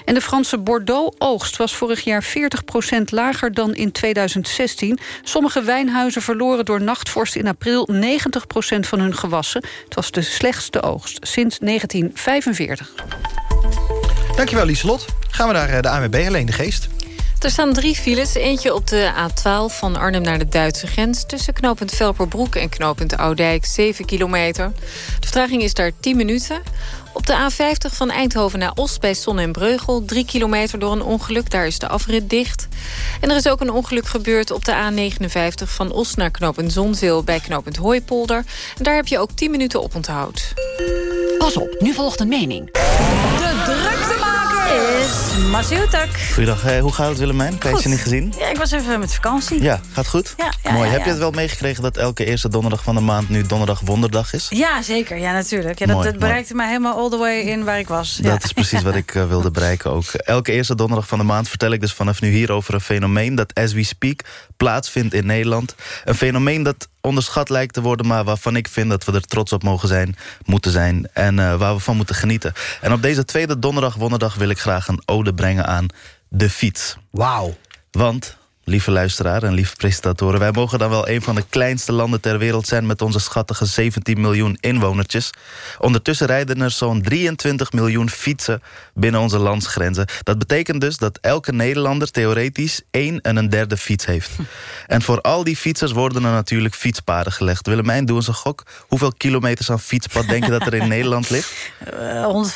En de Franse Bordeaux-oogst was vorig jaar 40% lager dan in 2016. Sommige wijnhuizen verloren door nachtvorst in april 90% van hun gewassen. Het was de slechtste oogst sinds 1945. Dankjewel, Lieselot. Gaan we naar eh, de ANWB, alleen de geest. Er staan drie files. Eentje op de A12 van Arnhem naar de Duitse grens... tussen knooppunt Velperbroek en knooppunt Oudijk, 7 kilometer. De vertraging is daar 10 minuten. Op de A50 van Eindhoven naar Os bij Son en Breugel... 3 kilometer door een ongeluk, daar is de afrit dicht. En er is ook een ongeluk gebeurd op de A59 van Os naar knooppunt Zonzeel... bij knooppunt Hooipolder. En daar heb je ook 10 minuten op onthoud. Pas op, nu volgt een mening. Is Masiutak. Goeiedag, eh, hoe gaat het Willemijn? Kan je ze niet gezien? Ja, ik was even met vakantie. Ja, gaat goed? Ja, ja, Mooi. ja, Heb je het wel meegekregen dat elke eerste donderdag van de maand... nu donderdag wonderdag is? Ja, zeker. Ja, natuurlijk. Ja, dat, Mooi, dat bereikte mij helemaal all the way in waar ik was. Ja. Dat is precies wat ik eh, wilde <laughs> bereiken ook. Elke eerste donderdag van de maand vertel ik dus vanaf nu hier over een fenomeen... dat as we speak plaatsvindt in Nederland. Een fenomeen dat onderschat lijkt te worden... maar waarvan ik vind dat we er trots op mogen zijn, moeten zijn... en eh, waar we van moeten genieten. En op deze tweede donderdag wonderdag wil ik graag een ode brengen aan de fiets. Wauw. Want, lieve luisteraar en lieve presentatoren... wij mogen dan wel een van de kleinste landen ter wereld zijn... met onze schattige 17 miljoen inwonertjes. Ondertussen rijden er zo'n 23 miljoen fietsen binnen onze landsgrenzen. Dat betekent dus dat elke Nederlander theoretisch één en een derde fiets heeft. En voor al die fietsers worden er natuurlijk fietspaden gelegd. Willemijn, doe eens een gok. Hoeveel kilometers aan fietspad denk je dat er in <laughs> Nederland ligt? Eh,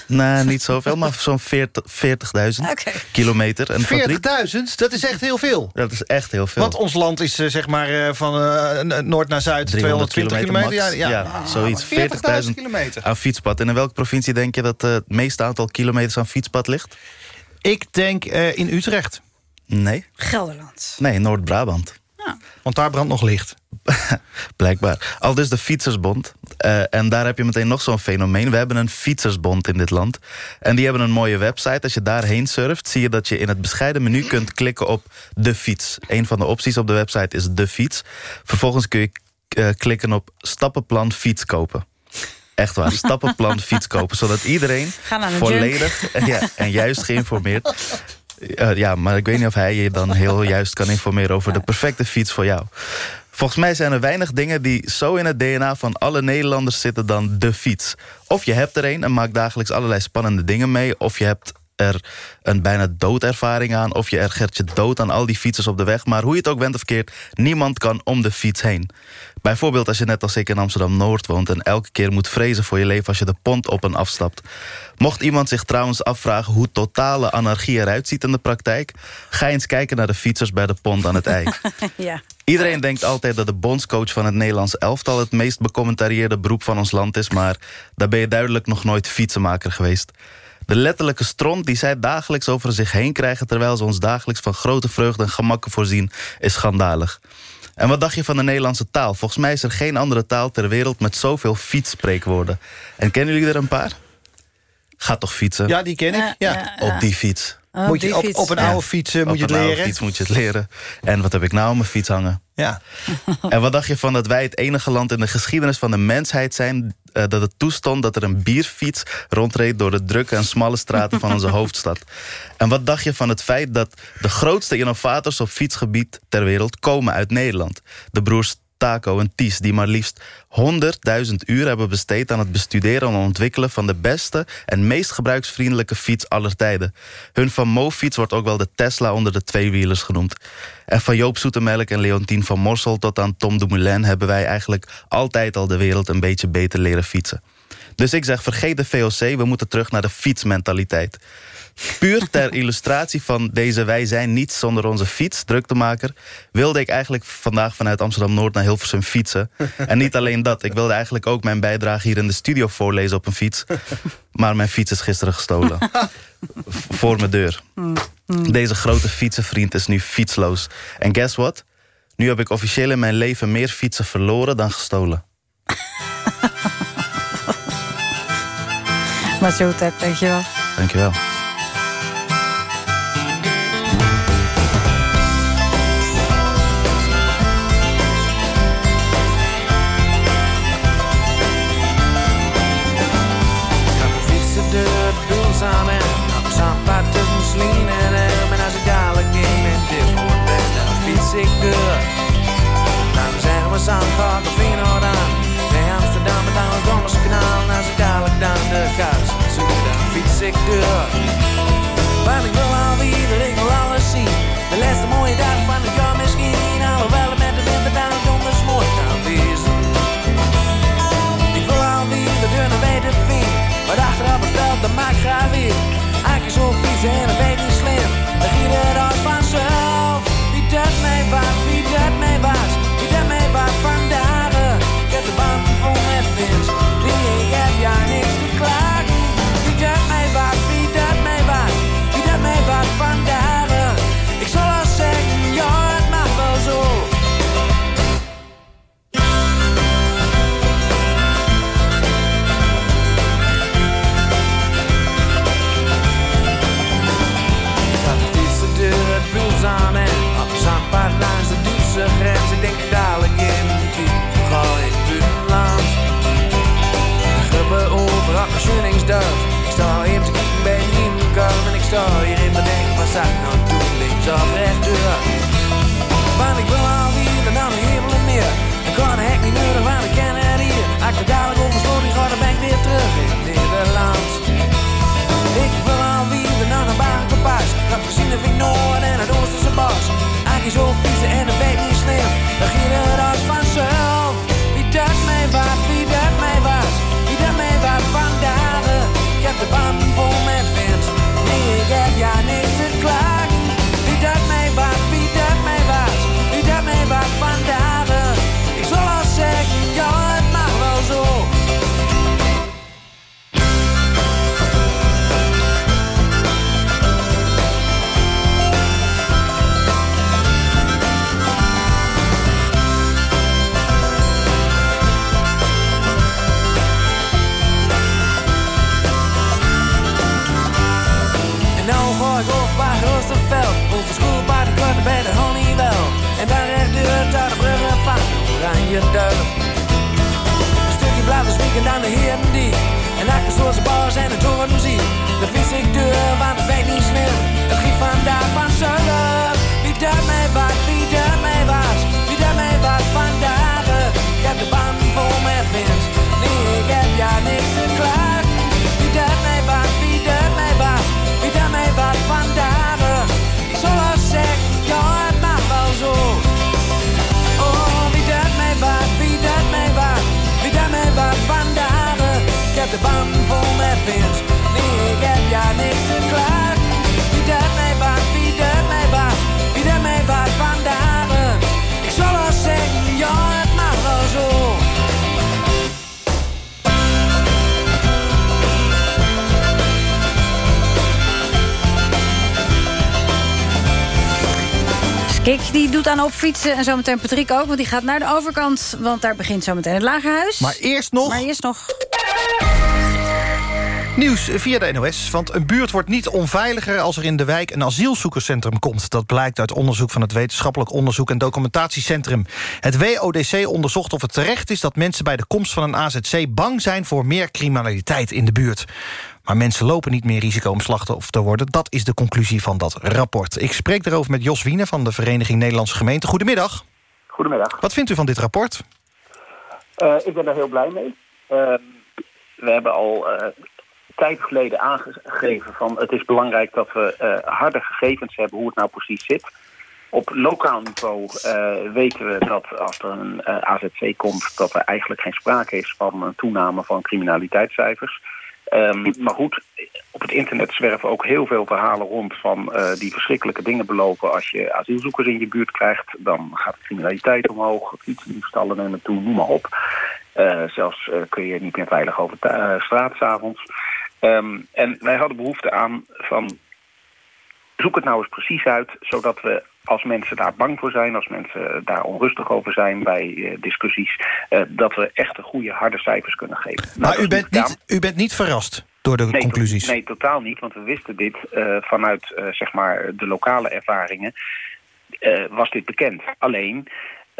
150.000? Nou, niet zoveel, maar zo'n 40 40.000 <laughs> Oké. kilometer. En Patrick, 40.000, dat is echt heel veel. dat is echt heel veel. Want ons land is eh, zeg maar eh, van eh, noord naar zuid 220 kilometer. max. Ja, ja. Ja, zoiets. 40.000 40.000 kilometer. aan fietspad. En in welke provincie denk je dat het meeste aantal kilometers aan fietspad ligt? Ik denk eh, in Utrecht. Nee. Gelderland. Nee, Noord-Brabant. Want daar brandt nog licht. <laughs> Blijkbaar. Al dus de Fietsersbond. Eh, en daar heb je meteen nog zo'n fenomeen. We hebben een Fietsersbond in dit land. En die hebben een mooie website. Als je daarheen surft, zie je dat je in het bescheiden menu kunt klikken op de fiets. Een van de opties op de website is de fiets. Vervolgens kun je eh, klikken op stappenplan fiets kopen. Echt waar, stappenplan fiets kopen. Zodat iedereen volledig ja, en juist geïnformeerd... Eh, ja, maar ik weet niet of hij je dan heel juist kan informeren... over de perfecte fiets voor jou. Volgens mij zijn er weinig dingen die zo in het DNA van alle Nederlanders zitten dan de fiets. Of je hebt er een en maakt dagelijks allerlei spannende dingen mee... of je hebt er een bijna doodervaring aan... of je ergert je dood aan al die fietsers op de weg. Maar hoe je het ook bent of keert, niemand kan om de fiets heen. Bijvoorbeeld als je net als ik in Amsterdam-Noord woont... en elke keer moet vrezen voor je leven als je de pont op en afstapt. Mocht iemand zich trouwens afvragen hoe totale anarchie eruit ziet in de praktijk... ga eens kijken naar de fietsers bij de pont aan het eik. <laughs> ja. Iedereen denkt altijd dat de bondscoach van het Nederlands elftal... het meest becommentarieerde beroep van ons land is... maar daar ben je duidelijk nog nooit fietsenmaker geweest. De letterlijke stront die zij dagelijks over zich heen krijgen... terwijl ze ons dagelijks van grote vreugde en gemakken voorzien... is schandalig. En wat dacht je van de Nederlandse taal? Volgens mij is er geen andere taal ter wereld met zoveel fietsspreekwoorden. En kennen jullie er een paar? Ga toch fietsen? Ja, die ken ik. Ja. Op die fiets. Oh, moet je die op, op een oude fiets eh, moet je Op het een oude leren. fiets moet je het leren. En wat heb ik nou op mijn fiets hangen? Ja. <laughs> En wat dacht je van dat wij het enige land in de geschiedenis van de mensheid zijn... eh, dat het toestond dat er een bierfiets rondreed... door de drukke en smalle straten van onze <laughs> hoofdstad? En wat dacht je van het feit dat de grootste innovators... op fietsgebied ter wereld komen uit Nederland? De broers Taco en Ties, die maar liefst 100.000 uur hebben besteed... aan het bestuderen en ontwikkelen van de beste... en meest gebruiksvriendelijke fiets aller tijden. Hun Van Mo-fiets wordt ook wel de Tesla onder de tweewielers genoemd. En van Joop Zoetemelk en Leontien van Morsel tot aan Tom Dumoulin... hebben wij eigenlijk altijd al de wereld een beetje beter leren fietsen. Dus ik zeg, vergeet de VOC, we moeten terug naar de fietsmentaliteit. Puur ter <laughs> illustratie van deze wij zijn niets zonder onze fiets, druktemaker... wilde ik eigenlijk vandaag vanuit Amsterdam-Noord naar Hilversum fietsen. <laughs> En niet alleen dat, ik wilde eigenlijk ook mijn bijdrage hier in de studio voorlezen op een fiets. Maar mijn fiets is gisteren gestolen. <laughs> Voor mijn deur. Deze grote fietsenvriend is nu fietsloos. En guess what? Nu heb ik officieel in mijn leven meer fietsen verloren dan gestolen. Maar zo tap, dankjewel. Dankjewel. Ik. Want ik wil alweer, ik wil alles zien. De laatste mooie dag van het jaar misschien. Alhoewel het met de winter dan het donders mooi kan wezen. Ik wil alweer de deur naar weten vind. Maar achterop het veld, dat maakt graag weer. Haakjes op fietsen en dat de heren die En achter zoals de bars en de toren zie Dan vis ik deur, want het weet niet slim Het giet vandaag van zullen Wie dat mij wie dat mij was Wie dat mij was vandaag? Ik heb de band vol met wind. Nee, ik heb ja niks te klagen Ik heb de band vol met wind Nee, ik heb ja niks Kik die doet aan opfietsen en zometeen Patrick ook... want die gaat naar de overkant, want daar begint zometeen het lagerhuis. Maar eerst nog... Maar eerst nog... Nieuws via de NOS, want een buurt wordt niet onveiliger... als er in de wijk een asielzoekerscentrum komt. Dat blijkt uit onderzoek van het Wetenschappelijk Onderzoek en Documentatiecentrum. Het WODC onderzocht of het terecht is dat mensen bij de komst van een AZC... bang zijn voor meer criminaliteit in de buurt. Maar mensen lopen niet meer risico om slachtoffer te worden. Dat is de conclusie van dat rapport. Ik spreek erover met Jos Wiene van de Vereniging Nederlandse Gemeenten. Goedemiddag. Goedemiddag. Wat vindt u van dit rapport? Uh, ik ben er heel blij mee. Uh, we hebben al uh, tijd geleden aangegeven van het is belangrijk dat we uh, harde gegevens hebben hoe het nou precies zit. Op lokaal niveau weten we dat als er een AZC komt... dat er eigenlijk geen sprake is van een toename van criminaliteitscijfers. Um, maar goed, op het internet zwerven ook heel veel verhalen rond... van uh, die verschrikkelijke dingen belopen als je asielzoekers in je buurt krijgt. Dan gaat de criminaliteit omhoog, fietsendiefstallen nemen toe, noem maar op. zelfs kun je niet meer veilig over straat s'avonds. Um, en wij hadden behoefte aan van... zoek het nou eens precies uit, zodat we als mensen daar bang voor zijn... als mensen daar onrustig over zijn bij uh, discussies... Uh, dat we echt goede, harde cijfers kunnen geven. Maar nou, u, bent niet, u bent niet verrast door de nee, conclusies? To nee, totaal niet, want we wisten dit uh, vanuit zeg maar de lokale ervaringen... was dit bekend. Alleen...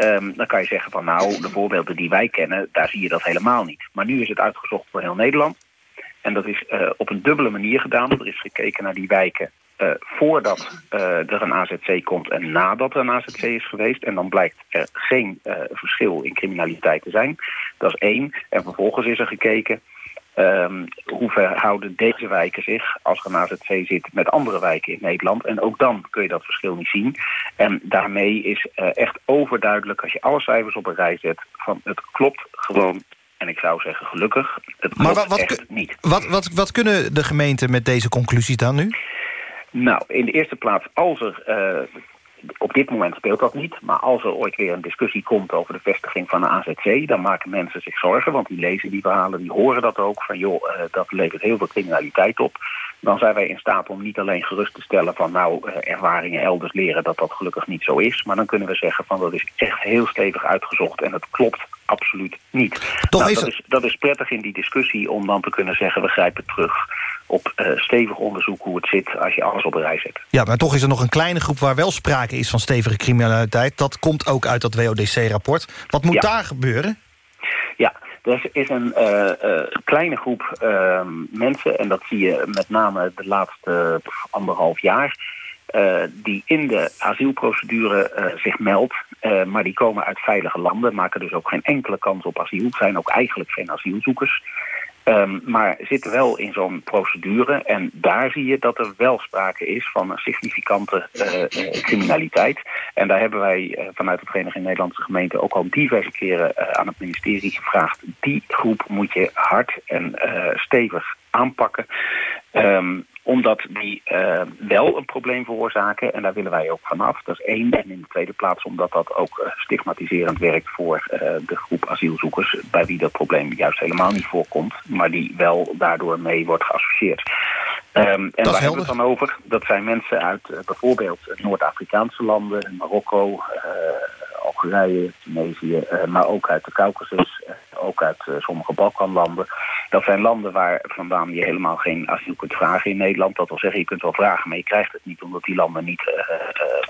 Um, dan kan je zeggen van nou, de voorbeelden die wij kennen, daar zie je dat helemaal niet. Maar nu is het uitgezocht voor heel Nederland. En dat is uh, op een dubbele manier gedaan. Er is gekeken naar die wijken uh, voordat uh, er een AZC komt en nadat er een AZC is geweest. En dan blijkt er geen verschil in criminaliteit te zijn. Dat is één. En vervolgens is er gekeken... Um, hoe verhouden deze wijken zich als er een AZC zit met andere wijken in Nederland. En ook dan kun je dat verschil niet zien. En daarmee is echt overduidelijk als je alle cijfers op een rij zet... van het klopt gewoon en ik zou zeggen gelukkig, het maar wat, wat, echt niet. Wat, wat, wat kunnen de gemeenten met deze conclusies dan nu? Nou, in de eerste plaats, als er... Uh, op dit moment speelt dat niet, maar als er ooit weer een discussie komt over de vestiging van een AZC, dan maken mensen zich zorgen, want die lezen die verhalen, die horen dat ook, van joh, uh, dat levert heel veel criminaliteit op. Dan zijn wij in staat om niet alleen gerust te stellen van nou, uh, ervaringen elders leren dat dat gelukkig niet zo is, maar dan kunnen we zeggen van dat is echt heel stevig uitgezocht en het klopt absoluut niet. Toch nou, is dat, is, dat is prettig in die discussie om dan te kunnen zeggen we grijpen terug op uh, stevig onderzoek hoe het zit als je alles op een rij zet. Ja, maar toch is er nog een kleine groep waar wel sprake is van stevige criminaliteit. Dat komt ook uit dat WODC-rapport. Wat moet Ja. daar gebeuren? Ja, er is een uh, uh, kleine groep uh, mensen, en dat zie je met name de laatste anderhalf jaar, uh, die in de asielprocedure zich meldt, maar die komen uit veilige landen, maken dus ook geen enkele kans op asiel, zijn ook eigenlijk geen asielzoekers. Um, maar zitten wel in zo'n procedure. En daar zie je dat er wel sprake is van een significante uh, uh, criminaliteit. En daar hebben wij uh, vanuit de Vereniging Nederlandse Gemeenten ook al diverse keren aan het ministerie gevraagd. Die groep moet je hard en stevig aanpakken. Um, omdat die uh, wel een probleem veroorzaken. En daar willen wij ook vanaf. Dat is één. En in de tweede plaats omdat dat ook uh, stigmatiserend werkt voor uh, de groep asielzoekers. Bij wie dat probleem juist helemaal niet voorkomt. Maar die wel daardoor mee wordt geassocieerd. Um, en waar hebben we het dan over? Dat zijn mensen uit uh, bijvoorbeeld Noord-Afrikaanse landen, Marokko, Algerije, Tunesië, uh, maar ook uit de Caucasus, uh, ook uit uh, sommige Balkanlanden. Dat zijn landen waar vandaan je helemaal geen asiel kunt vragen in Nederland. Dat wil zeggen, je kunt wel vragen, maar je krijgt het niet omdat die landen niet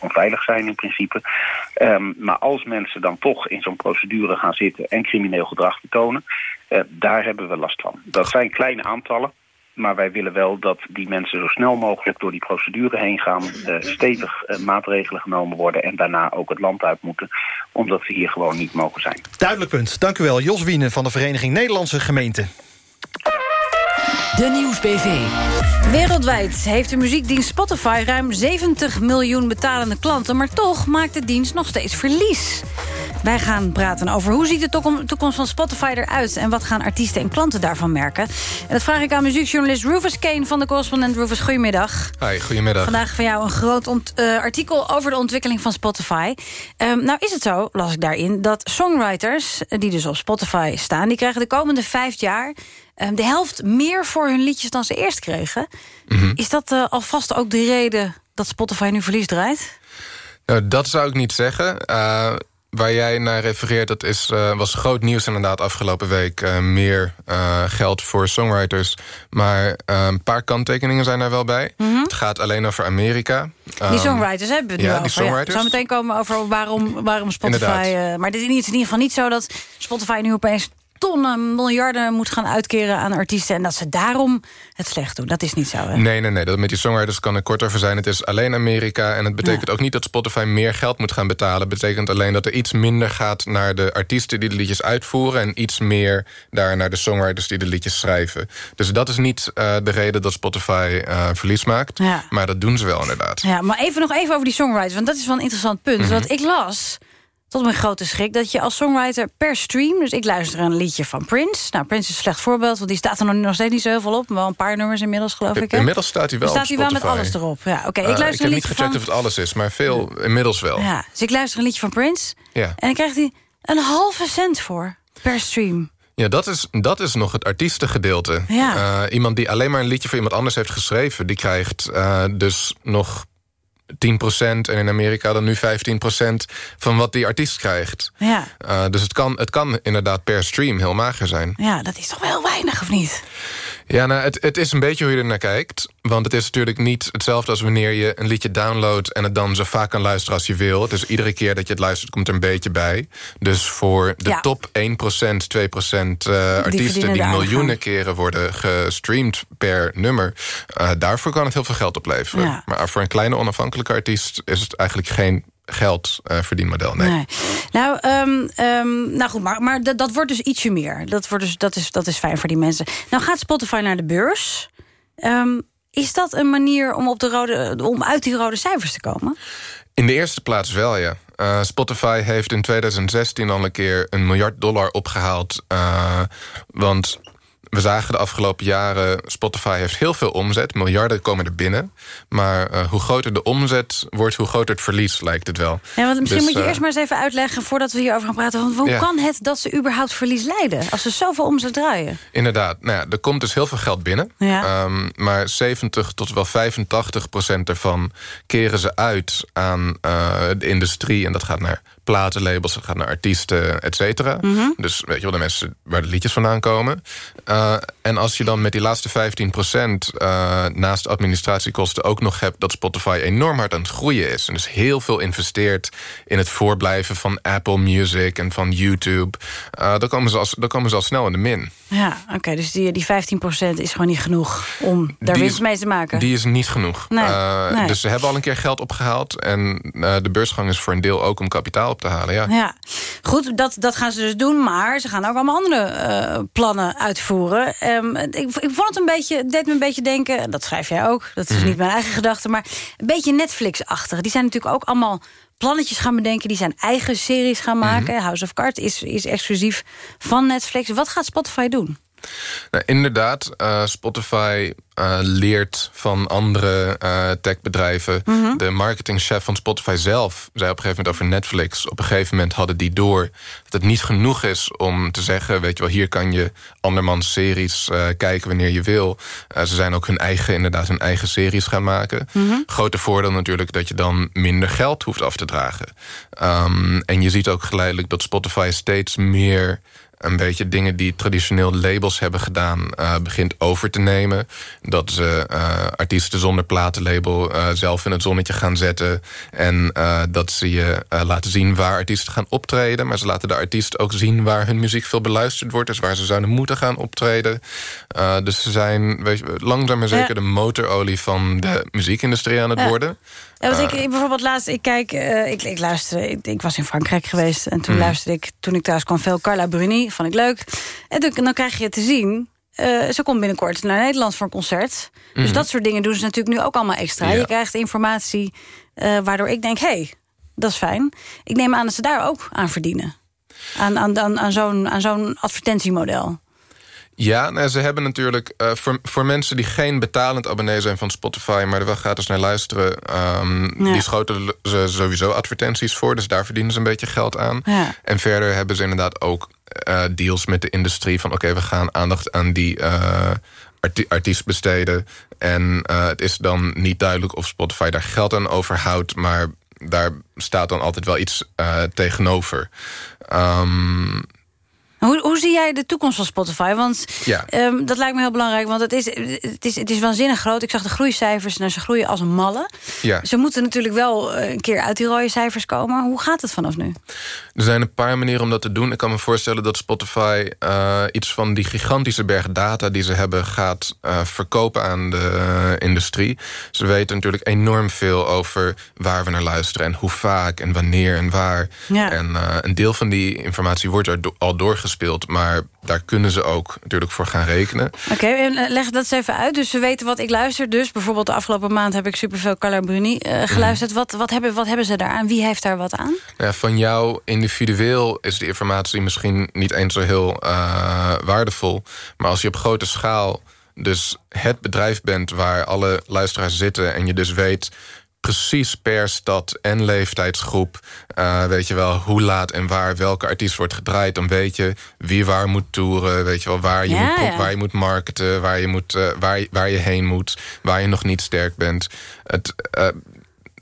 onveilig zijn in principe. Um, maar als mensen dan toch in zo'n procedure gaan zitten en crimineel gedrag vertonen, daar hebben we last van. Dat zijn kleine aantallen. Maar wij willen wel dat die mensen zo snel mogelijk door die procedure heen gaan. Uh, stevig uh, maatregelen genomen worden en daarna ook het land uit moeten. Omdat ze hier gewoon niet mogen zijn. Duidelijk punt. Dank u wel. Jos Wiene van de Vereniging Nederlandse Gemeenten. De Nieuwsbv. Wereldwijd heeft de muziekdienst Spotify ruim 70 miljoen betalende klanten... maar toch maakt de dienst nog steeds verlies. Wij gaan praten over hoe ziet de toekomst van Spotify eruit... en wat gaan artiesten en klanten daarvan merken. En dat vraag ik aan muziekjournalist Rufus Kane van de correspondent Rufus. Goedemiddag. Hoi, goedemiddag. Vandaag van jou een groot uh, artikel over de ontwikkeling van Spotify. Um, nou is het zo, las ik daarin, dat songwriters... die dus op Spotify staan, die krijgen de komende vijf jaar... Um, de helft meer voor hun liedjes dan ze eerst kregen. Mm -hmm. Is dat uh, alvast ook de reden dat Spotify nu verlies draait? Nou, dat zou ik niet zeggen. Uh, waar jij naar refereert, dat is, uh, was groot nieuws inderdaad afgelopen week. Uh, meer geld voor songwriters. Maar een paar kanttekeningen zijn er wel bij. Mhm. Het gaat alleen over Amerika. Die Um, songwriters hebben we het nu ja, over. die songwriters. Zo meteen komen over waarom, waarom Spotify... Eh, maar dit is in ieder geval niet zo dat Spotify nu opeens tonnen, miljarden moet gaan uitkeren aan artiesten... en dat ze daarom het slecht doen. Dat is niet zo, hè? Nee, nee, nee. Dat met die songwriters kan ik kort over zijn. Het is alleen Amerika. En het betekent ook niet dat Spotify meer geld moet gaan betalen. Het betekent alleen dat er iets minder gaat naar de artiesten die de liedjes uitvoeren... en iets meer daar naar de songwriters die de liedjes schrijven. Dus dat is niet eh, de reden dat Spotify eh, verlies maakt. Ja. Maar dat doen ze wel inderdaad. Ja, maar even nog even over die songwriters, want dat is wel een interessant punt. Want ik las, tot mijn grote schrik, dat je als songwriter per stream... dus ik luister een liedje van Prince. Nou, Prince is een slecht voorbeeld, want die staat er nog, steeds niet zo heel veel op. Wel een paar nummers inmiddels, geloof ik. Hè? Inmiddels staat hij wel staat hij wel met alles erop. Ja, oké. Eh, ik luister ik heb een niet gecheckt van... of het alles is, maar veel inmiddels wel. Ja, dus ik luister een liedje van Prince. Ja. En dan krijgt hij een halve cent voor per stream. Ja, dat is, dat is nog het artiestengedeelte. Ja. Eh, iemand die alleen maar een liedje voor iemand anders heeft geschreven... die krijgt eh, dus nog 10% en in Amerika dan nu 15% van wat die artiest krijgt. Ja. Eh, dus het kan, het kan inderdaad per stream heel mager zijn. ja, dat is toch wel weinig, of niet? Ja, nou, het, het is een beetje hoe je er naar kijkt. Want het is natuurlijk niet hetzelfde als wanneer je een liedje downloadt... en het dan zo vaak kan luisteren als je wil. Dus iedere keer dat je het luistert komt er een beetje bij. Dus voor de Ja. top 1%, 2% eh, artiesten... die miljoenen keren worden gestreamd per nummer... eh, daarvoor kan het heel veel geld opleveren. Ja. Maar voor een kleine onafhankelijke artiest... is het eigenlijk geen geldverdienmodel, nee. Nee. Nou, ehm, ehm, nou goed, maar, maar dat, dat wordt dus ietsje meer. Dat, wordt dus, dat, is, dat is fijn voor die mensen. Nou gaat Spotify naar de beurs. Ehm, is dat een manier om, op de rode, om uit die rode cijfers te komen? In de eerste plaats wel, ja. Eh, Spotify heeft in 2016 al een keer een miljard dollar opgehaald. eh, want we zagen de afgelopen jaren... Spotify heeft heel veel omzet, miljarden komen er binnen. Maar eh, hoe groter de omzet wordt, hoe groter het verlies, lijkt het wel. Ja, want misschien Dus, moet je eh, eerst maar eens even uitleggen... voordat we hierover gaan praten. Want hoe Ja. kan het dat ze überhaupt verlies leiden... als ze zoveel omzet draaien? Inderdaad, nou ja, er komt dus heel veel geld binnen. Ja. Ehm, maar 70 tot wel 85 procent daarvan keren ze uit aan eh, de industrie. En dat gaat naar platenlabels, dat gaat naar artiesten, et cetera. Mhm. Dus weet je wel, de mensen waar de liedjes vandaan komen. Eh, en als je dan met die laatste 15 procent eh, naast administratiekosten ook nog hebt... dat Spotify enorm hard aan het groeien is. En dus heel veel investeert in het voorblijven van Apple Music en van YouTube. eh, dan, komen ze al, dan komen ze al snel in de min. Ja, oké, dus die, die 15% is gewoon niet genoeg... om daar winst mee te maken. Die is niet genoeg. Nee, Eh, nee. Dus ze hebben al een keer geld opgehaald. En eh, de beursgang is voor een deel ook om kapitaal op te halen. Ja. Ja, goed, dat, dat gaan ze dus doen. Maar ze gaan ook allemaal andere eh, plannen uitvoeren. Ehm, ik, ik vond het een beetje, het deed me een beetje denken... en dat schrijf jij ook, dat is Mhm. niet mijn eigen gedachte... maar een beetje Netflix-achtig. Die zijn natuurlijk ook allemaal plannetjes gaan bedenken... die zijn eigen series gaan Mhm. maken. House of Cards is, is exclusief van Netflix. Wat gaat Spotify doen? Nou, inderdaad, eh, Spotify eh, leert van andere eh, techbedrijven. Mhm. De marketingchef van Spotify zelf zei op een gegeven moment over Netflix. Op een gegeven moment hadden die door dat het niet genoeg is om te zeggen... weet je wel, hier kan je andermans series kijken wanneer je wil. Ze zijn ook hun eigen, inderdaad, hun eigen series gaan maken. Mhm. Grote voordeel natuurlijk dat je dan minder geld hoeft af te dragen. Ehm, en je ziet ook geleidelijk dat Spotify steeds meer een beetje dingen die traditioneel labels hebben gedaan... eh, begint over te nemen. Dat ze eh, artiesten zonder platenlabel eh, zelf in het zonnetje gaan zetten. En dat ze je laten zien waar artiesten gaan optreden. Maar ze laten de artiest ook zien waar hun muziek veel beluisterd wordt. Dus waar ze zouden moeten gaan optreden. Dus ze zijn weet je, langzaam maar zeker Ja. de motorolie van de muziekindustrie aan het Ja. worden. Ja, want ik, Eh, ik bijvoorbeeld laatst, ik kijk, eh, ik, ik luister, ik, ik was in Frankrijk geweest en toen Mhm. luisterde ik, toen ik thuis kwam, veel Carla Bruni, vond ik leuk. En toen, dan krijg je te zien, eh, ze komt binnenkort naar Nederland voor een concert. Dus Mhm. dat soort dingen doen ze natuurlijk nu ook allemaal extra. Ja. Je krijgt informatie waardoor ik denk, hé, hey, dat is fijn. Ik neem aan dat ze daar ook aan verdienen. Aan, aan, aan, aan zo'n aan zo'n advertentiemodel. Ja, nou, ze hebben natuurlijk eh, voor, voor mensen die geen betalend abonnee zijn van Spotify, maar er wel gratis naar luisteren, ehm, Ja. die schoten ze sowieso advertenties voor, dus daar verdienen ze een beetje geld aan. Ja. En verder hebben ze inderdaad ook eh, deals met de industrie van oké, we gaan aandacht aan die arti- artiest besteden. En het is dan niet duidelijk of Spotify daar geld aan overhoudt, maar daar staat dan altijd wel iets uh, tegenover. Um, hoe, hoe zie jij de toekomst van Spotify? Want ja. um, dat lijkt me heel belangrijk, want het is, het, is, het is waanzinnig groot. Ik zag de groeicijfers, nou, ze groeien als een malle. Ja. Ze moeten natuurlijk wel eh, een keer uit die rode cijfers komen. Hoe gaat het vanaf nu? Er zijn een paar manieren om dat te doen. Ik kan me voorstellen dat Spotify uh, iets van die gigantische berg data... die ze hebben gaat uh, verkopen aan de industrie. Ze weten natuurlijk enorm veel over waar we naar luisteren... en hoe vaak en wanneer en waar. Ja. En een deel van die informatie wordt er do al doorgegeven gespeeld. Maar daar kunnen ze ook natuurlijk voor gaan rekenen. Oké, okay, en leg dat eens even uit. Dus ze weten wat ik luister. Dus bijvoorbeeld de afgelopen maand heb ik superveel Carla Bruni uh, geluisterd. Mm. Wat, wat, hebben, wat hebben ze daaraan? Wie heeft daar wat aan? Ja, van jou individueel is de informatie misschien niet eens zo heel uh, waardevol. Maar als je op grote schaal dus het bedrijf bent waar alle luisteraars zitten... en je dus weet precies per stad en leeftijdsgroep... Uh, weet je wel, hoe laat en waar welke artiest wordt gedraaid... dan weet je wie waar moet toeren, weet je wel, waar je, ja, moet, ja. waar je moet marketen... Waar je, moet, uh, waar, waar je heen moet, waar je nog niet sterk bent. Het, uh,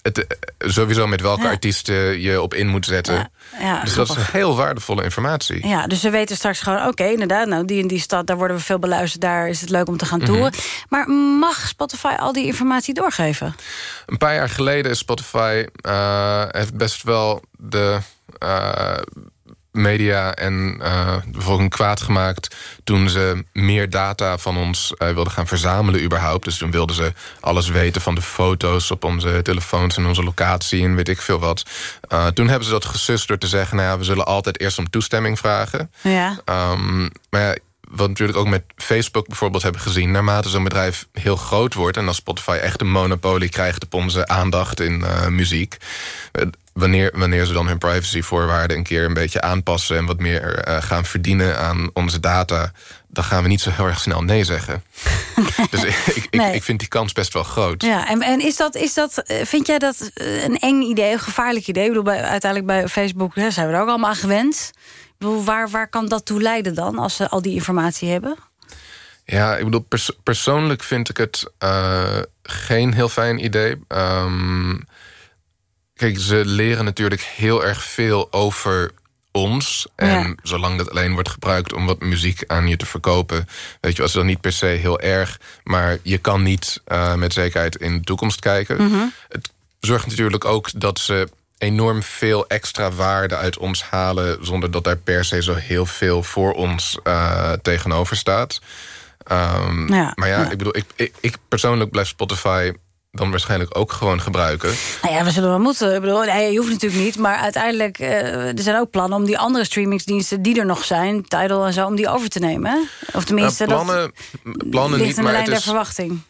het, sowieso met welke Ja. artiesten je op in moet zetten. Ja, dus dat is heel waardevolle informatie. Ja, dus ze weten straks gewoon, oké, inderdaad, nou, die en die stad, daar worden we veel beluisterd, daar is het leuk om te gaan toeren. Maar mag Spotify al die informatie doorgeven? Een paar jaar geleden is Spotify uh, heeft best wel de uh, media en uh, de bevolking kwaad gemaakt... toen ze meer data van ons uh, wilden gaan verzamelen überhaupt. Dus toen wilden ze alles weten van de foto's op onze telefoons... en onze locatie en weet ik veel wat. Uh, toen hebben ze dat gesust door te zeggen... nou ja, we zullen altijd eerst om toestemming vragen. Ja. Um, maar ja, wat natuurlijk ook met Facebook bijvoorbeeld hebben gezien... naarmate zo'n bedrijf heel groot wordt... en als Spotify echt een monopolie krijgt op onze aandacht in uh, muziek... Wanneer, wanneer ze dan hun privacyvoorwaarden een keer een beetje aanpassen... en wat meer uh, gaan verdienen aan onze data... dan gaan we niet zo heel erg snel nee zeggen. <laughs> <laughs> dus ik, Nee. ik, ik vind die kans best wel groot. Ja, en, en is dat, is dat, eh, vind jij dat eh, een eng idee, een gevaarlijk idee? Ik bedoel, bij, uiteindelijk bij Facebook hè, zijn we er ook allemaal aan gewend. Ik bedoel, waar, waar kan dat toe leiden dan, als ze al die informatie hebben? Ja, ik bedoel, pers persoonlijk vind ik het uh, geen heel fijn idee. Um, kijk, ze leren natuurlijk heel erg veel over ons. En Ja. zolang dat alleen wordt gebruikt om wat muziek aan je te verkopen... weet je, was dat niet per se heel erg. Maar je kan niet uh, met zekerheid in de toekomst kijken. Mhm. Het zorgt natuurlijk ook dat ze enorm veel extra waarde uit ons halen... zonder dat daar per se zo heel veel voor ons uh, tegenover staat. Um, Ja, maar ja, ja. ik bedoel, ik, ik, ik persoonlijk blijf Spotify dan waarschijnlijk ook gewoon gebruiken. Nou ja, we zullen wel moeten. Ik bedoel, nee, je hoeft natuurlijk niet. Maar uiteindelijk, uh, er zijn ook plannen om die andere streamingsdiensten... die er nog zijn, Tidal en zo, om die over te nemen. hè? Of tenminste, Nou, plannen, dat plannen ligt niet, in de maar lijn der is, verwachting.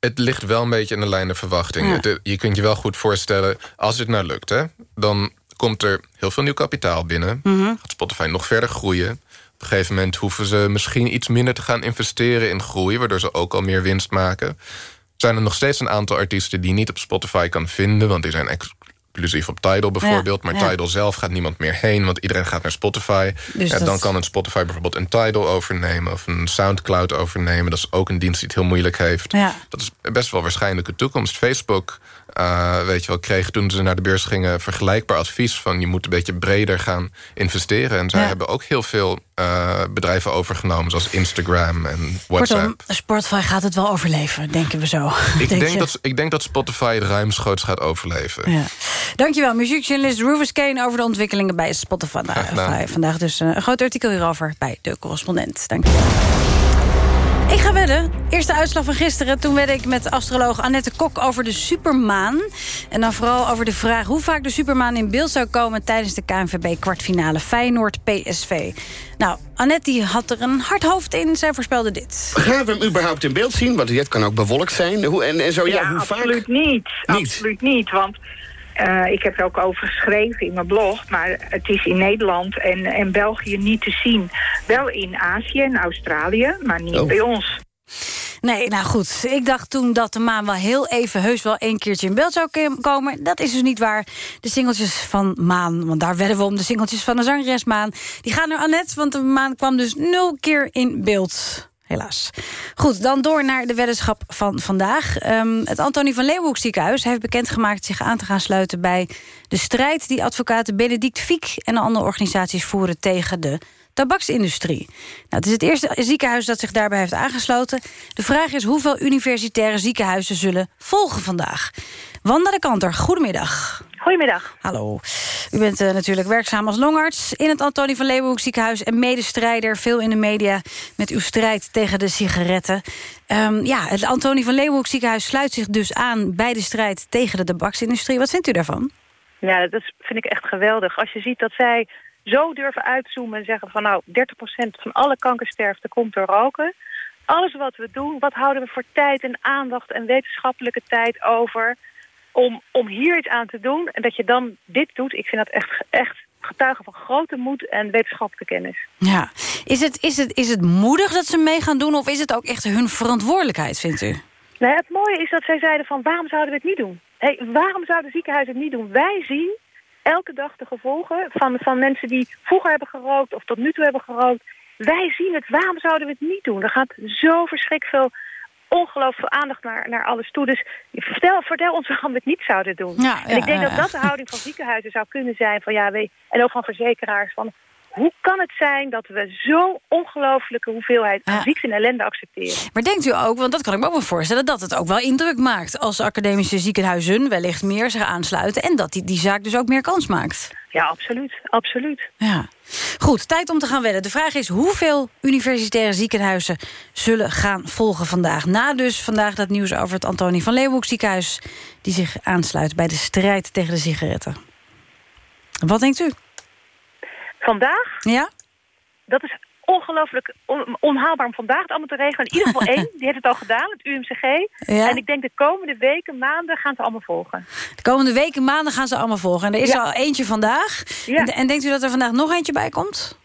het ligt wel een beetje in de lijn der verwachting. Ja. Het- je kunt je wel goed voorstellen, als het nou lukt... Hè, dan komt er heel veel nieuw kapitaal binnen. Mhm. Gaat Spotify nog verder groeien. Op een gegeven moment hoeven ze misschien iets minder te gaan investeren in groei... waardoor ze ook al meer winst maken. Zijn er nog steeds een aantal artiesten die niet op Spotify kan vinden... want die zijn exclusief op Tidal bijvoorbeeld. Ja, maar ja. Tidal zelf gaat niemand meer heen... want iedereen gaat naar Spotify. Dus ja, dat- Dan kan een Spotify bijvoorbeeld een Tidal overnemen... of een Soundcloud overnemen. Dat is ook een dienst die het heel moeilijk heeft. Ja. Dat is best wel waarschijnlijke toekomst. Facebook, uh, weet je wel, kreeg toen ze naar de beurs gingen... vergelijkbaar advies van je moet een beetje breder gaan investeren. En zij Ja. hebben ook heel veel uh, bedrijven overgenomen... zoals Instagram en WhatsApp. Kortom, Spotify gaat het wel overleven, denken we zo. ik, <laughs> denk dat, ik denk dat Spotify het ruimschoots gaat overleven. Ja. Dankjewel, muziekjournalist Rufus Kane... over de ontwikkelingen bij Spotify. Vandaag dus eh, een groot artikel hierover bij de correspondent. Dankjewel. Ik ga wedden. Eerste uitslag van gisteren. Toen wedde ik met astroloog Annette Kok over de supermaan. En dan vooral over de vraag hoe vaak de supermaan in beeld zou komen... tijdens de KNVB kwartfinale Feyenoord-PSV. Nou, Annette die had er een hard hoofd in. Zij voorspelde dit. Gaan we hem überhaupt in beeld zien? Want het kan ook bewolkt zijn. Hoe, en, en zo, ja, Ja, hoe absoluut vaak? niet. Niet? Absoluut niet, want eh, ik heb er ook over geschreven in mijn blog... maar het is in Nederland en, en België niet te zien. Wel in Azië en Australië, maar niet Oh. bij ons. Nee, nou goed. Ik dacht toen dat de maan wel heel even heus wel één keertje in beeld zou komen. Dat is dus niet waar. De singeltjes van Maan, want daar wedden we om de singeltjes van de zangeres Maan. Die gaan naar Annette, want de maan kwam dus nul keer in beeld. Helaas. Goed, dan door naar de weddenschap van vandaag. Ehm, het Antonie van Leeuwenhoek ziekenhuis heeft bekendgemaakt... zich aan te gaan sluiten bij de strijd... die advocaten Benedict Fiek en andere organisaties voeren... tegen de tabaksindustrie. Nou, het is het eerste ziekenhuis dat zich daarbij heeft aangesloten. De vraag is hoeveel universitaire ziekenhuizen zullen volgen vandaag. Wanda de Kanter, goedemiddag. Goedemiddag. Hallo. U bent uh, natuurlijk werkzaam als longarts in het Antonie van Leeuwenhoek ziekenhuis... en medestrijder, veel in de media, met uw strijd tegen de sigaretten. Um, ja, het Antonie van Leeuwenhoek ziekenhuis sluit zich dus aan... bij de strijd tegen de tabaksindustrie. Wat vindt u daarvan? Ja, dat vind ik echt geweldig. Als je ziet dat zij zo durven uitzoomen en zeggen van... nou, 30% van alle kankersterfte komt door roken. Alles wat we doen, wat houden we voor tijd en aandacht... en wetenschappelijke tijd over om, om hier iets aan te doen. En dat je dan dit doet, ik vind dat echt, echt getuigen van grote moed en wetenschappelijke kennis. Ja. Is het, is, het, is het moedig dat ze mee gaan doen of is het ook echt hun verantwoordelijkheid, vindt u? Nou, het mooie is dat zij zeiden van waarom zouden we het niet doen? Hey, waarom zouden ziekenhuizen het niet doen? Wij zien elke dag de gevolgen van, van mensen die vroeger hebben gerookt of tot nu toe hebben gerookt. Wij zien het, waarom zouden we het niet doen? Er gaat zo verschrikkelijk veel ongelooflijk veel aandacht naar, naar alles toe. Dus vertel, vertel ons waarom we het niet zouden doen. Ja, en ik denk ja, dat dat de houding van ziekenhuizen zou kunnen zijn. Van, ja, we, en ook van verzekeraars. Van, hoe kan het zijn dat we zo'n ongelooflijke hoeveelheid aan ziekte en ellende accepteren? Maar denkt u ook, want dat kan ik me ook wel voorstellen... dat het ook wel indruk maakt als academische ziekenhuizen... wellicht meer zich aansluiten en dat die, die zaak dus ook meer kans maakt? Ja, absoluut. absoluut. Ja. Goed, tijd om te gaan wedden. De vraag is hoeveel universitaire ziekenhuizen zullen gaan volgen vandaag. Na dus vandaag dat nieuws over het Antonie van Leeuwenhoek ziekenhuis... die zich aansluit bij de strijd tegen de sigaretten. Wat denkt u? Vandaag? Ja? Dat is ongelooflijk on onhaalbaar om vandaag het allemaal te regelen. In ieder geval één, die heeft het al gedaan, het UMCG. Ja. En ik denk de komende weken, maanden gaan ze allemaal volgen. De komende weken, maanden gaan ze allemaal volgen. En er is Ja. al eentje vandaag. Ja. En, en denkt u dat er vandaag nog eentje bij komt?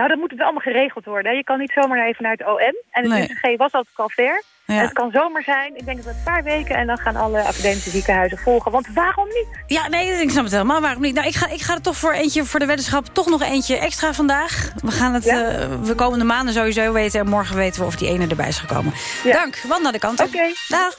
Nou, dat moet het allemaal geregeld worden. hè. Je kan niet zomaar even naar het OM. En het Nee. UMCG was altijd al ver. Ja. Het kan zomaar zijn, ik denk dat het een paar weken... en dan gaan alle academische ziekenhuizen volgen. Want waarom niet? Ja, nee, ik snap het helemaal. Waarom niet? Nou, ik ga, ik ga er toch voor eentje voor de weddenschap toch nog eentje extra vandaag. We gaan het Ja. eh, we komende maanden sowieso weten. En morgen weten we of die ene erbij is gekomen. Dank, Wanda de kant. Oké, dag.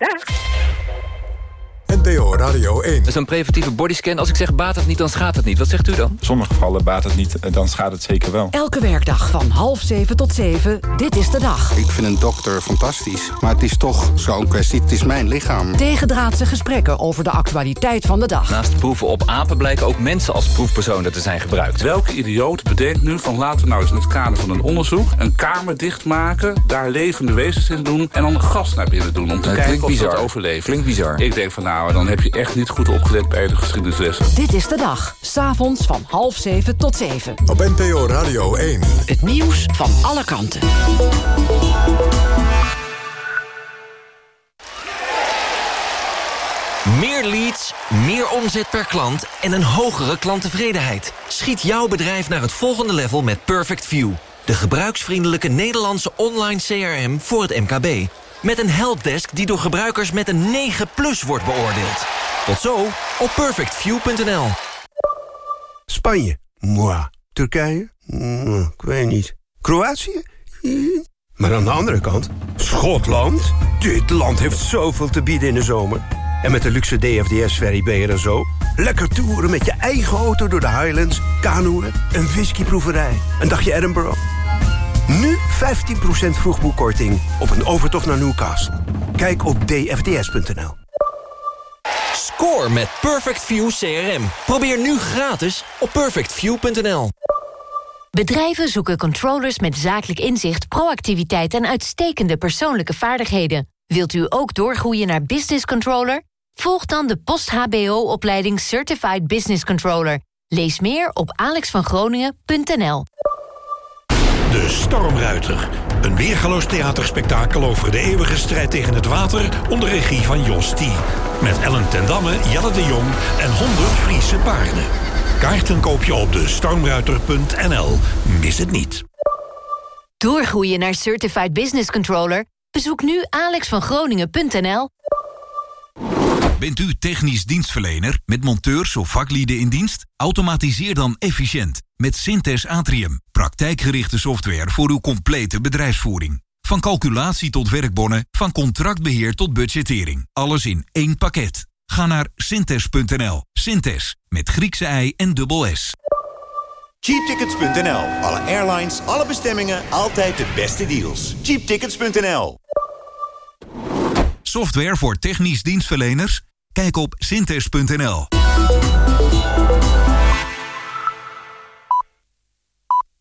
NPO Radio 1. Dat is een preventieve bodyscan. Als ik zeg baat het niet, dan schaadt het niet. Wat zegt u dan? In sommige gevallen baat het niet, dan schaadt het zeker wel. Elke werkdag van half zeven tot zeven, dit is de dag. Ik vind een dokter fantastisch, maar het is toch zo'n kwestie. Het is mijn lichaam. Tegendraadse gesprekken over de actualiteit van de dag. Naast proeven op apen blijken ook mensen als proefpersonen te zijn gebruikt. Welke idioot bedenkt nu van laten we nou eens in het kader van een onderzoek... een kamer dichtmaken, daar levende wezens in doen... en dan een gas naar binnen doen om te Dat kijken of ze dat overleven. Klinkt bizar. Ik denk van nou, dan heb je echt niet goed opgelet bij de geschiedenislessen. Dit is de dag. S'avonds van half zeven tot zeven. Op NPO Radio 1. Het nieuws van alle kanten. Meer leads, meer omzet per klant en een hogere klanttevredenheid. Schiet jouw bedrijf naar het volgende level met Perfect View. De gebruiksvriendelijke Nederlandse online CRM voor het MKB. Met een helpdesk die door gebruikers met een 9 plus wordt beoordeeld. Tot zo op perfectview.nl. Spanje? Moi. Turkije? Ik weet niet. Kroatië? Maar aan de andere kant, Schotland? Dit land heeft zoveel te bieden in de zomer. En met de luxe DFDS-ferry ben je er zo. Lekker toeren met je eigen auto door de Highlands, kanoeën, een whiskyproeverij, een dagje Edinburgh. Nu 15% vroegboekkorting op een overtocht naar Newcastle. Kijk op dfds.nl. Score met Perfect View CRM. Probeer nu gratis op perfectview.nl. Bedrijven zoeken controllers met zakelijk inzicht, proactiviteit en uitstekende persoonlijke vaardigheden. Wilt u ook doorgroeien naar business controller? Volg dan de post-HBO-opleiding Certified Business Controller. Lees meer op alexvangroningen.nl. De Stormruiter. Een weergaloos theaterspektakel over de eeuwige strijd tegen het water... onder regie van Jos T. Met Ellen ten Damme, Jelle de Jong en 100 Friese paarden. Kaarten koop je op de stormruiter.nl. Mis het niet. Doorgroeien naar Certified Business Controller? Bezoek nu alexvangroningen.nl. Bent u technisch dienstverlener met monteurs of vaklieden in dienst? Automatiseer dan efficiënt met Synthes Atrium. Praktijkgerichte software voor uw complete bedrijfsvoering. Van calculatie tot werkbonnen, van contractbeheer tot budgettering. Alles in één pakket. Ga naar synthes.nl. Synthes, met Griekse ei en dubbel S. Cheaptickets.nl. Alle airlines, alle bestemmingen, altijd de beste deals. Cheaptickets.nl. Software voor technisch dienstverleners? Kijk op synthes.nl.